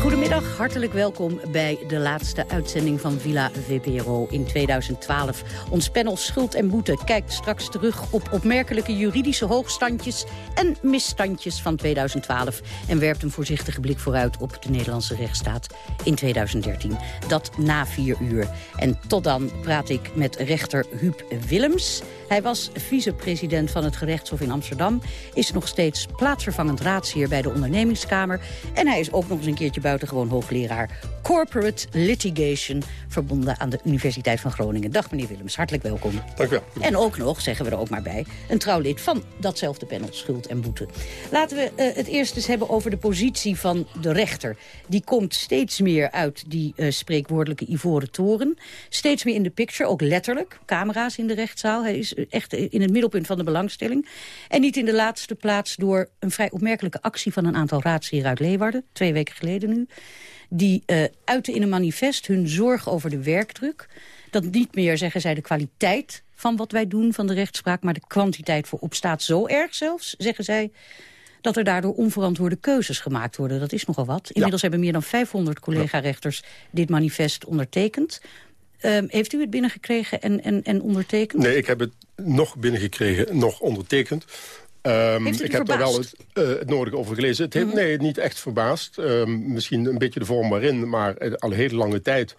Goedemiddag, hartelijk welkom bij de laatste uitzending van Villa VPRO in 2012. Ons panel Schuld en Boete kijkt straks terug op opmerkelijke juridische hoogstandjes en misstandjes van 2012... en werpt een voorzichtige blik vooruit op de Nederlandse rechtsstaat in 2013. Dat na vier uur. En tot dan praat ik met rechter Huub Willems... Hij was vicepresident van het gerechtshof in Amsterdam... is nog steeds plaatsvervangend raadsheer bij de ondernemingskamer... en hij is ook nog eens een keertje buitengewoon hoogleraar... Corporate Litigation, verbonden aan de Universiteit van Groningen. Dag meneer Willems, hartelijk welkom. Dank u wel. En ook nog, zeggen we er ook maar bij, een trouwlid van datzelfde panel Schuld en Boete. Laten we uh, het eerst eens hebben over de positie van de rechter. Die komt steeds meer uit die uh, spreekwoordelijke ivoren toren. Steeds meer in de picture, ook letterlijk. Camera's in de rechtszaal. Hij is echt in het middelpunt van de belangstelling. En niet in de laatste plaats door een vrij opmerkelijke actie... van een aantal raadsheren uit Leeuwarden, twee weken geleden nu... die uh, uiten in een manifest hun zorg over de werkdruk. Dat niet meer, zeggen zij, de kwaliteit van wat wij doen, van de rechtspraak... maar de kwantiteit voorop staat zo erg zelfs, zeggen zij dat er daardoor onverantwoorde keuzes gemaakt worden. Dat is nogal wat. Inmiddels ja. hebben meer dan 500 collega-rechters dit manifest ondertekend. Um, heeft u het binnengekregen en, en, en ondertekend? Nee, ik heb het nog binnengekregen, nog ondertekend. Um, ik heb daar wel het, uh, het, nodige over gelezen. Het heeft, mm -hmm. Nee, niet echt verbaasd. Um, misschien een beetje de vorm waarin, maar al hele lange tijd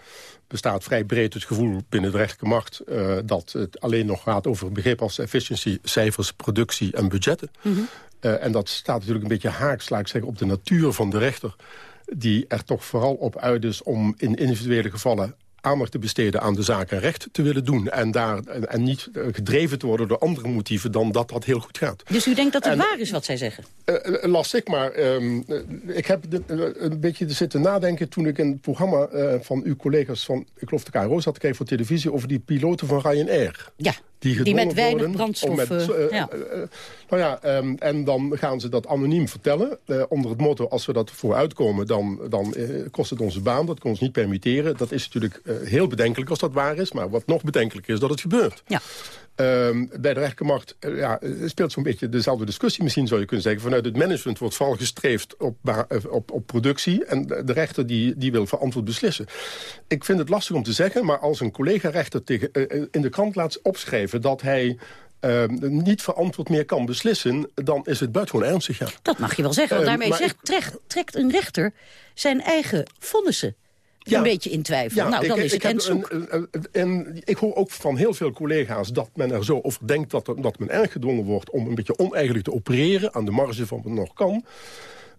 bestaat vrij breed het gevoel binnen de rechtelijke macht... Uh, dat het alleen nog gaat over begrippen als efficiency, cijfers, productie en budgetten. Mm -hmm. uh, en dat staat natuurlijk een beetje haaks, laat ik zeggen, op de natuur van de rechter die er toch vooral op uit is om in individuele gevallen aandacht te besteden aan de zaken recht te willen doen. En, daar, en, en, niet gedreven te worden door andere motieven dan dat dat heel goed gaat. Dus u denkt dat het en, waar is wat zij zeggen? Uh, lastig, maar um, ik heb uh, een beetje zitten nadenken... toen ik een programma uh, van uw collega's van, ik geloof de KRO zat te kijken voor televisie... over die piloten van Ryanair. Ja. Die, die met weinig brandstof... Met, ja. nou ja, um, en dan gaan ze dat anoniem vertellen. onder het motto, als we dat vooruitkomen, dan, dan kost het onze baan. Dat kunnen we ons niet permitteren. Dat is natuurlijk heel bedenkelijk als dat waar is. Maar wat nog bedenkelijker is, dat het gebeurt. Ja. Um, bij de rechtermacht uh, ja, speelt zo'n beetje dezelfde discussie misschien zou je kunnen zeggen. Vanuit het management wordt vooral gestreefd op, op, op productie. En de rechter die, die wil verantwoord beslissen. Ik vind het lastig om te zeggen, maar als een collega-rechter uh, in de krant laat opschrijven dat hij uh, niet verantwoord meer kan beslissen... dan is het buitengewoon ernstig, ja. Dat mag je wel zeggen, want daarmee zegt, trekt, trekt een rechter zijn eigen vonnissen ja. een beetje in twijfel. Ja, nou, dan ik, is het endzoek. En ik hoor ook van heel veel collega's dat men er zo over denkt... dat, dat men erg gedwongen wordt om een beetje oneigenlijk te opereren... aan de marge van wat nog kan.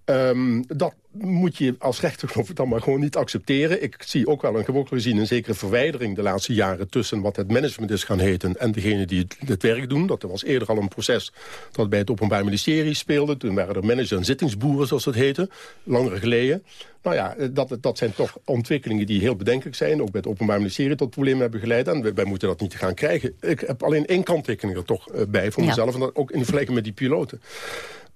Um, dat moet je als rechter geloof ik dan maar gewoon niet accepteren. Ik zie ook wel een gewoon gezien een zekere verwijdering de laatste jaren... tussen wat het management is gaan heten en degene die het, werk doen. Dat er was eerder al een proces dat bij het Openbaar Ministerie speelde. Toen waren er manager- en zittingsboeren, zoals het heette. Langer geleden. Nou ja, dat, dat zijn toch ontwikkelingen die heel bedenkelijk zijn. Ook bij het Openbaar Ministerie tot problemen hebben geleid. En wij, moeten dat niet gaan krijgen. Ik heb alleen één kanttekening er toch eh, bij voor mezelf. En dat ook in vergelijking met die piloten.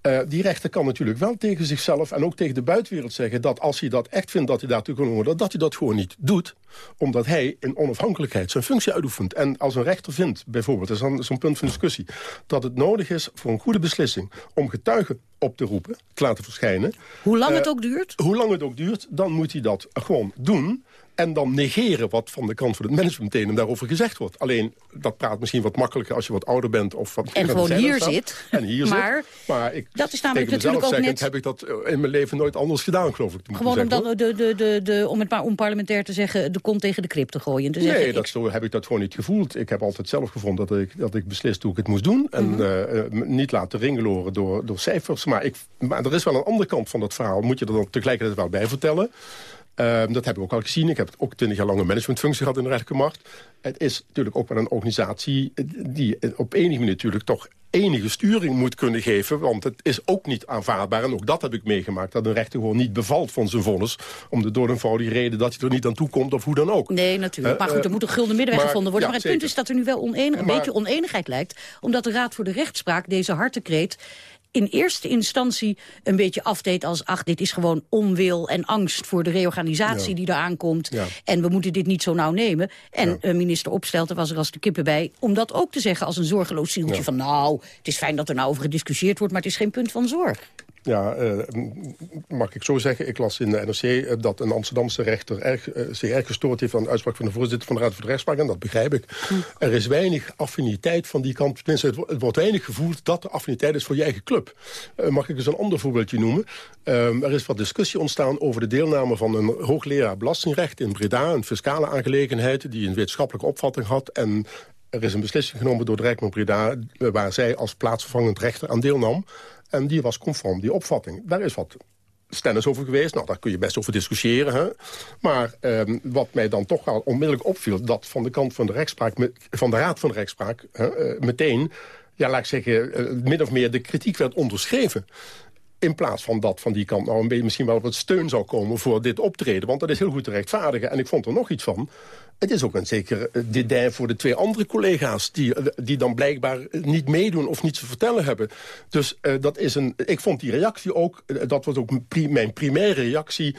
Uh, die rechter kan natuurlijk wel tegen zichzelf en ook tegen de buitenwereld zeggen... dat als hij dat echt vindt dat hij daartoe kan worden... dat hij dat gewoon niet doet, omdat hij in onafhankelijkheid zijn functie uitoefent. En als een rechter vindt, bijvoorbeeld, dat is zo'n punt van discussie... dat het nodig is voor een goede beslissing om getuigen op te roepen, te laten verschijnen... Hoe lang het eh, ook duurt? Hoe lang het ook duurt, dan moet hij dat gewoon doen... En dan negeren wat van de kant van het management meteen daarover gezegd wordt. Alleen, dat praat misschien wat makkelijker als je wat ouder bent. Of wat en gewoon hier zit. En hier maar, zit. Maar ik, dat is namelijk natuurlijk ook net... heb ik dat in mijn leven nooit anders gedaan, geloof ik. Gewoon om, dan de, de, de, de, om het maar onparlementair te zeggen, de kont tegen de krip te gooien. Te nee, dat, zo heb ik dat gewoon niet gevoeld. Ik heb altijd zelf gevonden dat ik, dat ik beslist hoe ik het moest doen. En mm niet laten ringeloren door, door cijfers. Maar, ik, maar er is wel een andere kant van dat verhaal. Moet je er dan tegelijkertijd wel bij vertellen. Ehm, dat hebben we ook al gezien. Ik heb ook twintig jaar lang een managementfunctie gehad in de rechterlijke Het is natuurlijk ook wel een organisatie die op enige manier natuurlijk toch enige sturing moet kunnen geven. Want het is ook niet aanvaardbaar, en ook dat heb ik meegemaakt... dat een rechter gewoon niet bevalt van zijn vonnis... om de door eenvoudige reden dat hij er niet aan toe komt of hoe dan ook. Nee, natuurlijk. maar goed, er moet een gulden middenweg gevonden worden. maar het punt is dat er nu wel een beetje oneenigheid lijkt... omdat de Raad voor de Rechtspraak deze hartekreet in eerste instantie een beetje afdeed als... ach, dit is gewoon onwil en angst voor de reorganisatie die eraan komt. En we moeten dit niet zo nauw nemen. En ja. minister Opstelten was er als de kippen bij... om dat ook te zeggen als een zorgeloos zieltje van... nou, het is fijn dat er nou over gediscussieerd wordt... maar het is geen punt van zorg. Ja, uh, mag ik zo zeggen. Ik las in de NRC eh, dat een Amsterdamse rechter erg, uh, zich erg gestoord heeft... aan de uitspraak van de voorzitter van de Raad voor de Rechtspraak. En dat begrijp ik. Er is weinig affiniteit van die kant. Tenminste, het, het, wordt weinig gevoeld dat er affiniteit is voor je eigen club. mag ik eens een ander voorbeeldje noemen? Ehm, er is wat discussie ontstaan over de deelname van een hoogleraar belastingrecht in Breda. Een fiscale aangelegenheid die een wetenschappelijke opvatting had. En er is een beslissing genomen door de Rijkman Breda... waar zij als plaatsvervangend rechter aan deelnam. En die was conform die opvatting. Daar is wat stennis over geweest. Nou, daar kun je best over discussiëren. Hè? Maar um, wat mij dan toch al onmiddellijk opviel... dat van de kant van de, rechtspraak, van de Raad van de Rechtspraak hè, uh, meteen... ja, laat ik zeggen, uh, min of meer de kritiek werd onderschreven. In plaats van dat van die kant nou een beetje misschien wel wat steun zou komen voor dit optreden. Want dat is heel goed te rechtvaardigen. En ik vond er nog iets van. Het is ook een zeker eh, dédain voor de twee andere collega's... Die, eh, die dan blijkbaar niet meedoen of niets te vertellen hebben. Dus dat is een, ik vond die reactie ook... dat was ook mijn primaire reactie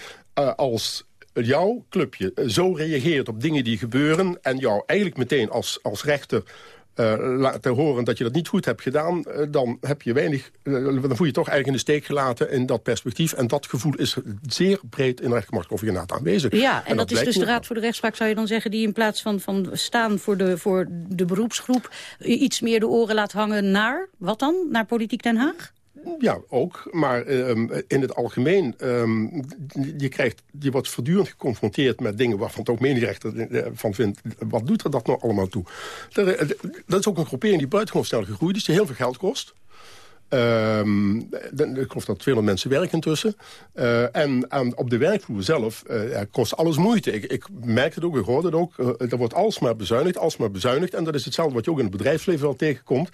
als jouw clubje zo reageert op dingen die gebeuren... en jou eigenlijk meteen als, als rechter laten horen dat je dat niet goed hebt gedaan... Uh, dan, heb je weinig, uh, dan voel je toch eigenlijk in de steek gelaten in dat perspectief. En dat gevoel is zeer breed in de inderdaad aanwezig. Ja, en, dat, is dus de Raad voor de Rechtspraak, zou je dan zeggen... die in plaats van, van staan voor de, voor de beroepsgroep... iets meer de oren laat hangen naar, wat dan? Naar Politiek Den Haag? Ja, ook. Maar um, in het algemeen, um, je, krijgt, je wordt voortdurend geconfronteerd met dingen waarvan het ook menigrechter eh, van vindt. Wat doet er dat nou allemaal toe? Eh, dat is ook een groepering die buitengewoon snel gegroeid is, die heel veel geld kost. Um, ik geloof dat 200 mensen werken intussen. Uh, en op de werkvloer zelf kost alles moeite. Ik, ik merk het ook, ik hoor het ook. Uh, er wordt alsmaar bezuinigd, alsmaar bezuinigd. En dat is hetzelfde wat je ook in het bedrijfsleven wel tegenkomt.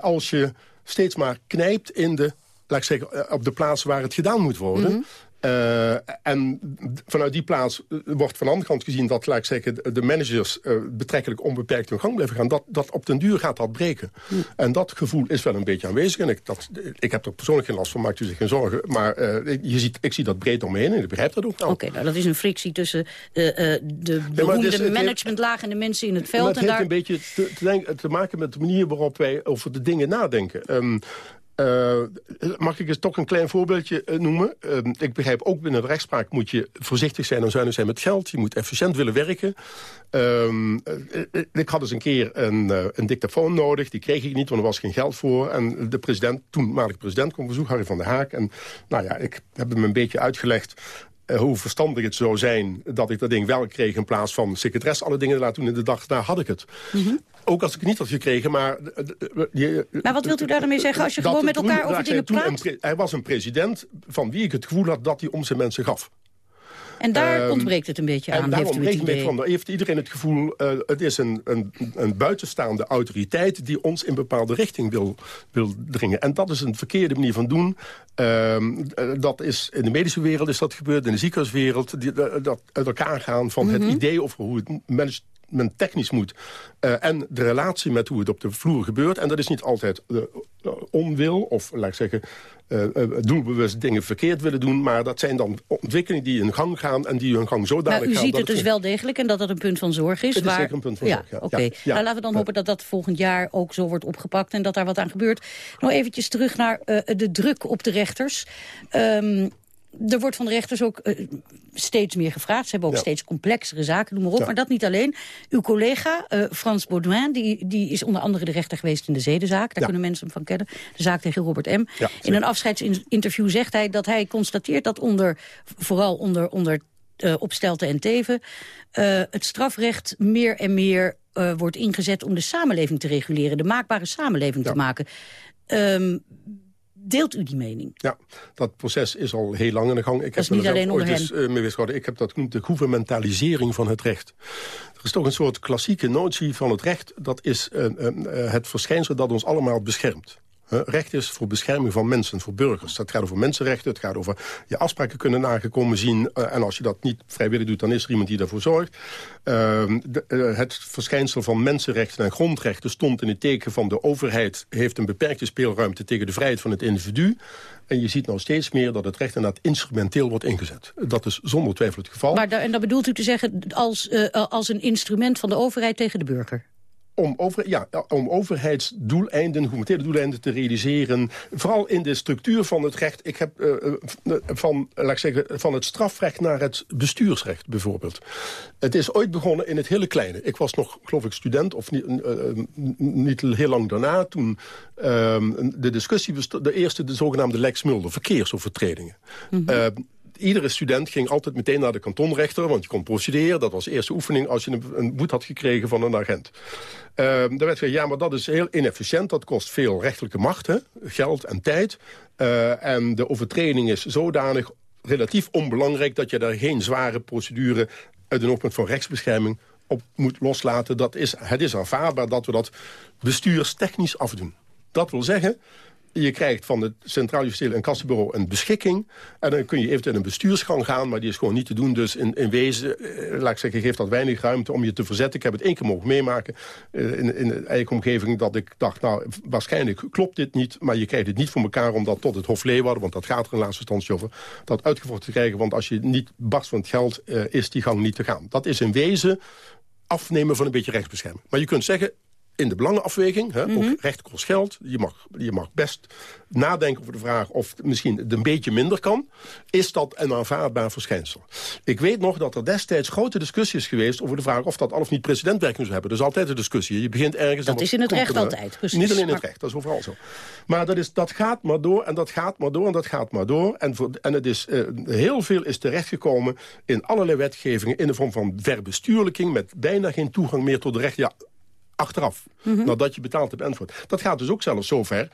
als je steeds maar knijpt in de, laat ik zeggen, op de plaatsen waar het gedaan moet worden... Mhm. Uh, en vanuit die plaats wordt van de andere kant gezien... dat, laat ik zeggen, de managers uh, betrekkelijk onbeperkt hun gang blijven gaan. Dat, dat op den duur gaat dat breken. Hm. En dat gevoel is wel een beetje aanwezig. En ik, dat, ik heb er persoonlijk geen last van, maakt u zich geen zorgen. Maar uh, je ziet, ik zie dat breed omheen en ik begrijp dat ook wel. Oké, nou dat is een frictie tussen de beroemde ja, managementlaag en de mensen in het veld. Maar het heeft een beetje te, te, te, maken met de manier waarop wij over de dingen nadenken. Um, uh, mag ik eens toch een klein voorbeeldje uh, noemen? Uh, ik begrijp ook binnen de rechtspraak moet je voorzichtig zijn en zuinig zijn met geld. Je moet efficiënt willen werken. Ehm, ik had eens een keer een, een dictafoon nodig. Die kreeg ik niet, want er was geen geld voor. En de president, president, kwam bezoek, Harry van der Haak. En nou ja, ik heb hem een beetje uitgelegd hoe verstandig het zou zijn dat ik dat ding wel kreeg... in plaats van secretaris alle dingen laten doen in de dag. Daar had ik het. Mm ook als ik het niet had gekregen, maar... maar wat wilt u daarmee zeggen als je gewoon met elkaar over dingen praat? Hij was een president van wie ik het gevoel had dat hij om zijn mensen gaf. En daar um, ontbreekt het een beetje aan, en daar ontbreekt het idee. Van, heeft iedereen het gevoel, uh, het is een, een, een, buitenstaande autoriteit... die ons in bepaalde richting wil, wil dringen. En dat is een verkeerde manier van doen. Um, dat is, in de medische wereld is dat gebeurd, in de ziekenhuiswereld... Die, dat uit elkaar gaan van het mhm. idee over hoe het managed men technisch moet. Uh, en de relatie met hoe het op de vloer gebeurt. En dat is niet altijd uh, onwil of, laat ik zeggen... Uh, doelbewust dingen verkeerd willen doen. Maar dat zijn dan ontwikkelingen die in gang gaan... en die hun gang zo dadelijk nou, gaan... U ziet het dus wel degelijk en dat dat een punt van zorg is. Het is zeker een punt van ja, zorg, ja. Oké, okay. nou, laten we dan hopen dat dat volgend jaar ook zo wordt opgepakt... en dat daar wat aan gebeurt. Nog eventjes terug naar de druk op de rechters. Um, er wordt van de rechters ook uh, steeds meer gevraagd. Ze hebben ook steeds complexere zaken, noem maar op. Maar dat niet alleen. Uw collega, uh, Frans Baudouin, die, die is onder andere de rechter geweest in de zedenzaak. Daar kunnen mensen hem van kennen. De zaak tegen Robert M. in een afscheidsinterview zegt hij dat hij constateert dat onder, vooral onder, onder uh, Opstelten en Teven... het strafrecht meer en meer wordt ingezet om de samenleving te reguleren. De maakbare samenleving te maken. Um, Deelt u die mening? Ja, dat proces is al heel lang in de gang. Ik dat heb niet alleen onder eens, uh, Ik heb dat genoemd de gouvernementalisering van het recht. Er is toch een soort klassieke notie van het recht. Dat is uh, uh, het verschijnsel dat ons allemaal beschermt recht is voor bescherming van mensen, voor burgers. Dat gaat over mensenrechten, het gaat over je afspraken kunnen nagekomen zien. Uh, en als je dat niet vrijwillig doet, dan is er iemand die daarvoor zorgt. De, uh, het verschijnsel van mensenrechten en grondrechten stond in het teken van de overheid... heeft een beperkte speelruimte tegen de vrijheid van het individu. En je ziet nou steeds meer dat het recht inderdaad instrumenteel wordt ingezet. Dat is zonder twijfel het geval. Maar en dat bedoelt u te zeggen als, als een instrument van de overheid tegen de burger? Om, over, ja, om overheidsdoeleinden, humanitaire doeleinden te realiseren. Vooral in de structuur van het recht. Ik heb uh, van, laat ik zeggen, van het strafrecht naar het bestuursrecht bijvoorbeeld. Het is ooit begonnen in het hele kleine. Ik was nog, geloof ik, student, of niet, uh, niet heel lang daarna... toen ehm, de discussie was de eerste, de zogenaamde Lex Mulder, verkeersovertredingen. Mm -hmm iedere student ging altijd meteen naar de kantonrechter... want je kon procederen. Dat was de eerste oefening als je een, een boet had gekregen van een agent. Uh, werd gezegd, ja, maar dat is heel inefficiënt. Dat kost veel rechtelijke macht, hè? geld en tijd. Uh, en de overtreding is zodanig relatief onbelangrijk... dat je daar geen zware procedure uit een oogpunt van rechtsbescherming op moet loslaten. Dat is, het is aanvaardbaar dat we dat bestuurstechnisch afdoen. Dat wil zeggen, je krijgt van het Centraal Justitieel en Kassenbureau een beschikking. En dan kun je eventueel een bestuursgang gaan, maar die is gewoon niet te doen. Dus in, in wezen, eh, laat ik zeggen, geeft dat weinig ruimte om je te verzetten. Ik heb het één keer mogen meemaken eh, in, in de eigen omgeving... dat ik dacht, nou, waarschijnlijk klopt dit niet... maar je krijgt het niet voor elkaar om dat tot het Hof Leeuwarden... want dat gaat er in laatste instantie over, dat uitgevoerd te krijgen. Want als je niet barst van het geld, uh, is die gang niet te gaan. Dat is in wezen afnemen van een beetje rechtsbescherming. Maar je kunt zeggen, in de belangenafweging, hè, ook mhm. recht kost geld. Je mag, je mag best nadenken over de vraag of het misschien het een beetje minder kan. Is dat een aanvaardbaar verschijnsel? Ik weet nog dat er destijds grote discussie is geweest... over de vraag of dat al of niet presidentwerking zou hebben. Dat is altijd een discussie. Je begint ergens... Dat is in het recht altijd, precies. Niet alleen in het recht, dat is overal zo. Maar dat, is, dat gaat maar door en dat gaat maar door en dat gaat maar door. En, voor, en het is, uh, heel veel is terechtgekomen in allerlei wetgevingen... in de vorm van verbestuurlijking... met bijna geen toegang meer tot de recht. Ja, achteraf. Mm -hmm. Nadat je betaald hebt enzovoort. Dat gaat dus ook zelfs zover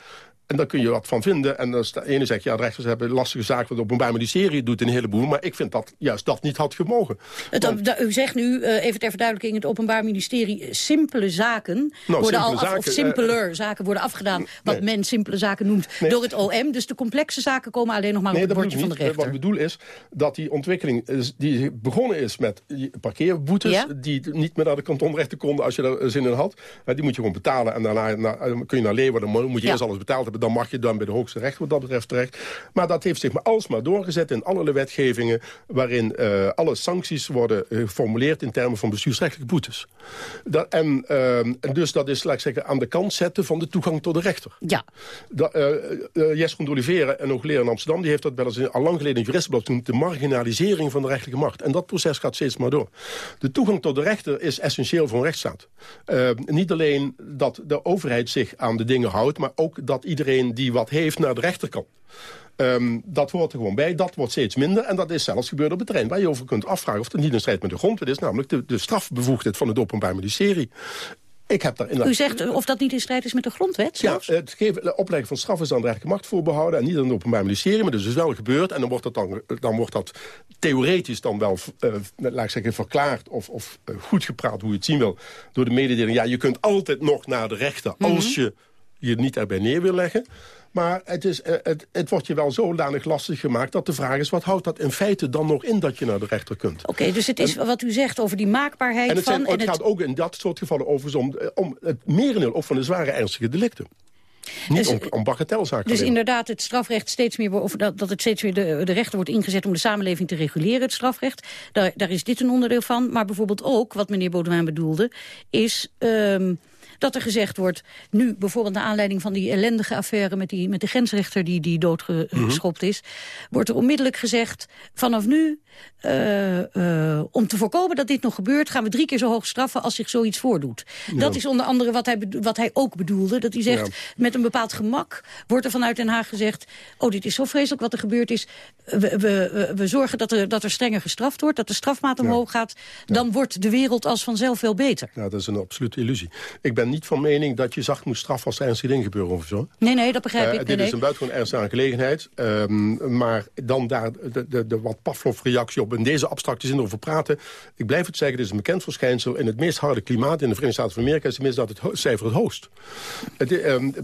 En daar kun je wat van vinden. En dan de ene zegt, ja, de rechters hebben lastige zaken... wat het Openbaar Ministerie doet in een heleboel. Maar ik vind dat juist dat niet had gemogen. Het, u zegt nu, uh, even ter verduidelijking... het Openbaar Ministerie simpele zaken nou, worden al af, of simpeler zaken worden afgedaan... wat men simpele zaken noemt, door het OM. Dus de complexe zaken komen alleen nog maar op het bordje van de rechter. Wat ik bedoel is dat die ontwikkeling die begonnen is met parkeerboetes... die niet meer naar de kantonrechten konden als je daar zin in had. die moet je gewoon betalen en daarna kun je naar Leeuwarden... dan moet je eerst alles betaald hebben. Dan mag je dan bij de hoogste rechter wat dat betreft terecht. Maar dat heeft zich maar alsmaar doorgezet in allerlei wetgevingen... waarin uh, alle sancties worden geformuleerd in termen van bestuursrechtelijke boetes. Dat, en, uh, en, dus dat is, laat ik zeggen, aan de kant zetten van de toegang tot de rechter. Ja. Dat, uh, Jesper de Oliveira, een hoogleraar in Amsterdam... die heeft dat wel eens al lang geleden in juristenblad genoemd... de marginalisering van de rechterlijke macht. En dat proces gaat steeds maar door. De toegang tot de rechter is essentieel voor een rechtsstaat. niet alleen dat de overheid zich aan de dingen houdt... maar ook dat iedereen die wat heeft naar de rechter kan. Um, dat hoort er gewoon bij. Dat wordt steeds minder. En dat is zelfs gebeurd op het terrein waar je over kunt afvragen... of het niet in strijd met de grondwet is. Namelijk de, de strafbevoegdheid van het Openbaar Ministerie. Ik heb daar U zegt of dat niet in strijd is met de grondwet Ja, het geven, de oplegging van straf is dan de rechterlijke macht voorbehouden... en niet aan het openbaar ministerie, maar dat is dus wel gebeurd. En dan wordt dat, dan, dan, wordt dat theoretisch dan wel, uh, laat ik zeggen, verklaard... of, of uh, goed gepraat, hoe je het zien wil, door de mededeling... ja, je kunt altijd nog naar de rechter als mhm. je je niet erbij neer wil leggen. Maar het, is, eh, het, het wordt je wel zodanig lastig gemaakt dat de vraag is... wat houdt dat in feite dan nog in dat je naar de rechter kunt? Oké, dus het is wat u zegt over die maakbaarheid en het van... en het gaat ook in dat soort gevallen over om, eh, om het merendeel... of van de zware ernstige delicten. Niet dus, om, om bagatelzaken. Dus inderdaad het strafrecht steeds meer, of dat, dat het steeds meer de, de rechter wordt ingezet om de samenleving te reguleren, het strafrecht. Daar, daar is dit een onderdeel van. Maar bijvoorbeeld ook, wat meneer Baudouin bedoelde, is... Um, dat er gezegd wordt, nu bijvoorbeeld naar aanleiding van die ellendige affaire met, die, met de grensrechter die, die doodgeschopt is, wordt er onmiddellijk gezegd, vanaf nu, uh, uh, om te voorkomen dat dit nog gebeurt, gaan we drie keer zo hoog straffen als zich zoiets voordoet. Dat is onder andere wat hij, wat hij ook bedoelde, dat hij zegt, met een bepaald gemak wordt er vanuit Den Haag gezegd, oh dit is zo vreselijk wat er gebeurd is, we, we, we zorgen dat er, dat er strenger gestraft wordt, dat de strafmaat omhoog gaat, dan wordt de wereld als vanzelf veel beter. Nou, dat is een absolute illusie. Ik ben niet van mening dat je zacht moet straffen als er ernstige dingen gebeuren of zo. Nee, nee, dat begrijp uh, ik. dit is een buitengewoon ernstige aangelegenheid. Um, maar dan daar de, de, de wat Pavlov-reactie op in deze abstracte zin over praten. Ik blijf het zeggen, dit is een bekend verschijnsel. In het meest harde klimaat in de Verenigde Staten van Amerika... is tenminste dat het cijfer het hoogst. Het, um,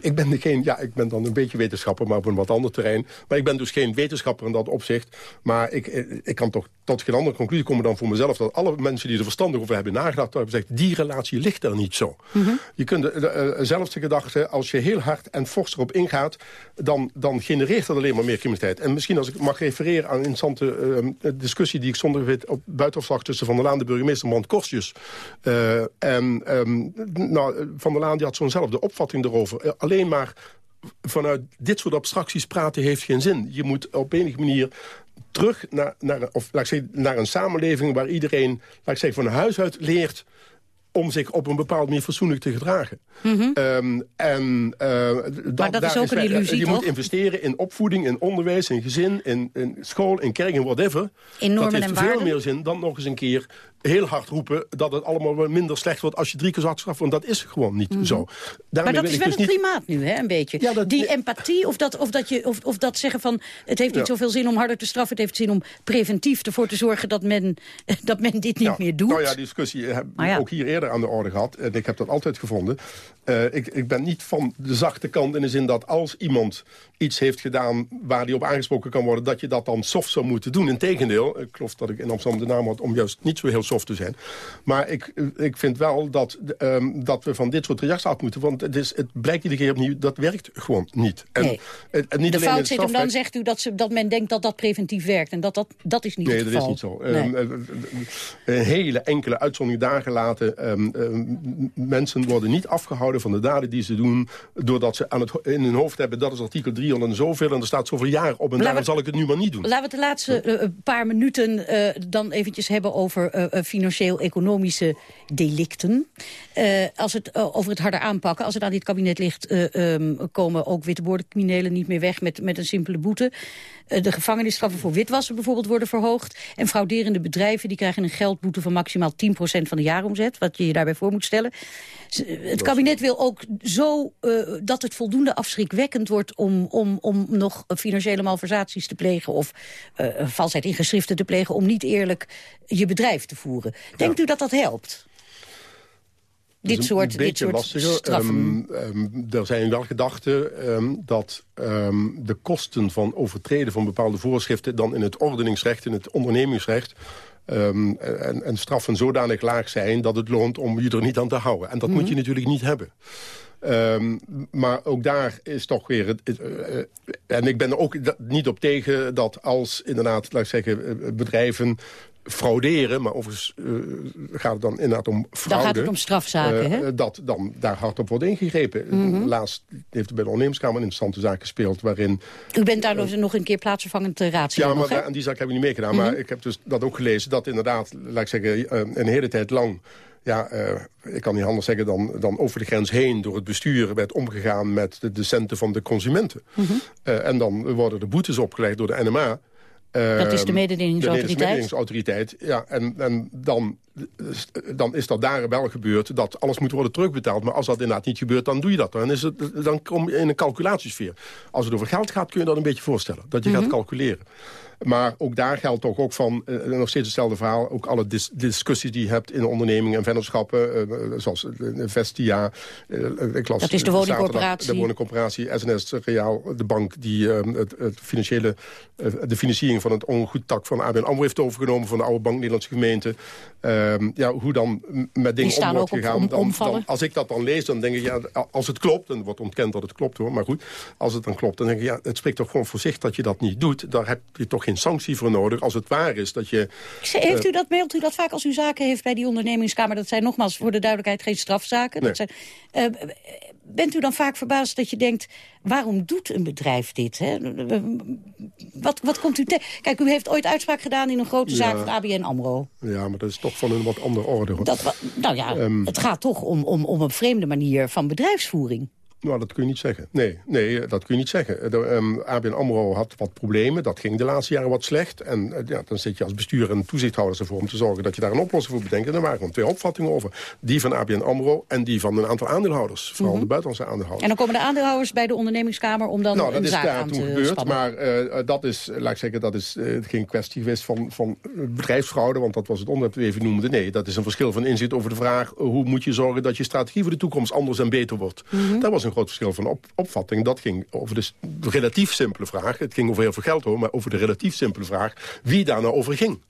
ik, ben geen, ja, ik ben dan een beetje wetenschapper, maar op een wat ander terrein. Maar ik ben dus geen wetenschapper in dat opzicht. Maar ik, ik kan toch tot geen andere conclusie komen dan voor mezelf... dat alle mensen die er verstandig over hebben nagedacht... hebben gezegd, die relatie ligt er niet zo. Mhm. Je kunt dezelfde uh, gedachte, als je heel hard en fors erop ingaat... Dan, dan genereert dat alleen maar meer criminaliteit. En misschien als ik mag refereren aan een interessante uh, discussie... die ik zonder weet op buitenafslag tussen Van der Laan... de burgemeester Mand Kostjes. Uh, en um, nou, Van der Laan die had zo'nzelfde opvatting erover. Uh, alleen maar vanuit dit soort abstracties praten heeft geen zin. Je moet op enige manier terug naar, naar, of, laat ik zeggen, naar een samenleving... waar iedereen laat ik zeggen, van huis uit leert om zich op een bepaalde manier fatsoenlijk te gedragen. Mm -hmm. um, en, uh, dat, dat is ook een illusie, Je moet investeren in opvoeding, in onderwijs, in gezin, in, in school, in kerk, in whatever. In dat heeft veel meer zin dan nog eens een keer heel hard roepen dat het allemaal minder slecht wordt als je drie keer zo hard straft. Want dat is gewoon niet mm -hmm. zo. Daarmee maar dat is wel dus het klimaat nu, hè, een beetje. Ja, dat, die empathie, of dat, of, dat je, of, of dat zeggen van... het heeft niet ja. zoveel zin om harder te straffen... het heeft zin om preventief ervoor te zorgen dat men, dat men dit niet meer doet. Nou ja, die discussie hebben we ook hier eerder aan de orde gehad. En ik heb dat altijd gevonden. Uh, ik, ik ben niet van de zachte kant in de zin dat als iemand iets heeft gedaan... waar die op aangesproken kan worden... dat je dat dan soft zou moeten doen. Integendeel, ik geloof dat ik in Amsterdam de naam had... om juist niet zo heel soft te zijn. Maar ik, ik vind wel dat, um, dat we van dit soort reacties af moeten. Want het, is, het blijkt iedere keer opnieuw, dat werkt gewoon niet. En, nee. het, niet de fout zit hem dan, zegt u, dat, ze, dat men denkt dat dat preventief werkt. En dat, dat, dat is niet nee, het geval. Nee, dat is niet zo. Nee. Um, een hele enkele uitzondering daar gelaten. Um, mensen worden niet afgehouden van de daden die ze doen... doordat ze aan het, in hun hoofd hebben, dat is artikel 300 en zoveel... en er staat zoveel jaar op en daarom zal ik het nu maar niet doen. Laten we de laatste uh, paar minuten uh, dan eventjes hebben over... Uh, financieel-economische delicten. als het over het harder aanpakken, als het aan dit kabinet ligt... Ehm, komen ook witte criminelen niet meer weg met, met een simpele boete. de gevangenisstraffen voor witwassen bijvoorbeeld worden verhoogd. En frauderende bedrijven die krijgen een geldboete van maximaal 10% van de jaaromzet. Wat je je daarbij voor moet stellen. Het kabinet wil ook zo dat het voldoende afschrikwekkend wordt... om, om, om nog financiële malversaties te plegen... of valsheid in geschriften te plegen... om niet eerlijk je bedrijf te voeren. Denkt u dat dat helpt? Dit soort, dit soort straffen. Um, er zijn wel gedachten um, dat de kosten van overtreden van bepaalde voorschriften... dan in het ordeningsrecht, in het ondernemingsrecht... en, en, straffen zodanig laag zijn dat het loont om je er niet aan te houden. En dat moet je mhm. natuurlijk niet hebben. Um, maar ook daar is toch weer... Het, uh, en ik ben er ook niet op tegen dat als inderdaad, laat ik zeggen, eh, bedrijven frauderen, maar overigens uh, gaat het dan inderdaad om fraude. Dan gaat het om strafzaken, uh, hè? Dat dan daar hard op wordt ingegrepen. Mm -hmm. Laatst heeft er bij de ondernemerskamer een interessante zaak gespeeld... waarin... U bent daar uh, nog een keer plaatsvervangend raadsheer Ja, maar aan die zaak heb ik niet meegedaan. Mm -hmm. Maar ik heb dus dat ook gelezen, dat inderdaad, laat ik zeggen, een hele tijd lang ja, ik kan niet anders zeggen dan, dan over de grens heen... door het bestuur werd omgegaan met de, de centen van de consumenten. Mm -hmm. uh, en dan worden de boetes opgelegd door de NMA... Dat is de mededingingsautoriteit? De mededingingsautoriteit, ja. En, en dan, dan is dat daar wel gebeurd dat alles moet worden terugbetaald. Maar als dat inderdaad niet gebeurt, dan doe je dat. Dan, is het, dan kom je in een calculatiesfeer. Als het over geld gaat, kun je dat een beetje voorstellen. Dat je mm -hmm. gaat calculeren. Maar ook daar geldt toch ook van, uh, nog steeds hetzelfde verhaal... ook alle dis discussies die je hebt in ondernemingen en vennootschappen... Uh, zoals Vestia, ik las dat is de woningcorporatie. De woningcorporatie, SNS Reaal, de bank... die het, het, financiële, de financiering van het ongoedtak van ABN AMRO heeft overgenomen... van de oude bank Nederlandse gemeente. Ehm, ja, hoe dan met dingen om wordt gegaan. Om, dan, dan, als ik dat dan lees, dan denk ik, ja, als het klopt... en wordt ontkend dat het klopt hoor, maar goed... als het dan klopt, dan denk ik, ja, het spreekt toch gewoon voor zich dat je dat niet doet. Daar heb je toch geen sanctie voor nodig als het waar is dat je... Heeft u dat, mailt u dat vaak als u zaken heeft bij die ondernemingskamer? Dat zijn nogmaals voor de duidelijkheid geen strafzaken. Dat zijn, uh, bent u dan vaak verbaasd dat je denkt... waarom doet een bedrijf dit? Hè? Wat, wat komt u te... Kijk, u heeft ooit uitspraak gedaan in een grote zaak van ABN AMRO. Ja, maar dat is toch van een wat andere orde. Hoor. Dat, nou ja, um, het gaat toch om, om, om een vreemde manier van bedrijfsvoering. Nou, dat kun je niet zeggen. Nee, nee dat kun je niet zeggen. De, um, ABN AMRO had wat problemen. Dat ging de laatste jaren wat slecht. En uh, ja, dan zit je als bestuur en toezichthouder ervoor... om te zorgen dat je daar een oplossing voor bedenkt. En er waren gewoon twee opvattingen over. Die van ABN AMRO en die van een aantal aandeelhouders. Vooral mm -hmm. de buitenlandse aandeelhouders. En dan komen de aandeelhouders bij de ondernemingskamer... om dan nou, een zaak aan te Nou, dat is daar toen gebeurd. Maar uh, dat is, laat ik zeggen, dat is uh, geen kwestie geweest van, van bedrijfsfraude. Want dat was het onderwerp dat we even noemden. Nee, dat is een verschil van inzicht over de vraag... hoe moet je zorgen dat je strategie voor de toekomst anders en beter wordt. Mm -hmm. Dat was een groot verschil van op, opvatting. Dat ging over de relatief simpele vraag. Het ging over heel veel geld hoor, maar over de relatief simpele vraag... wie daar nou over ging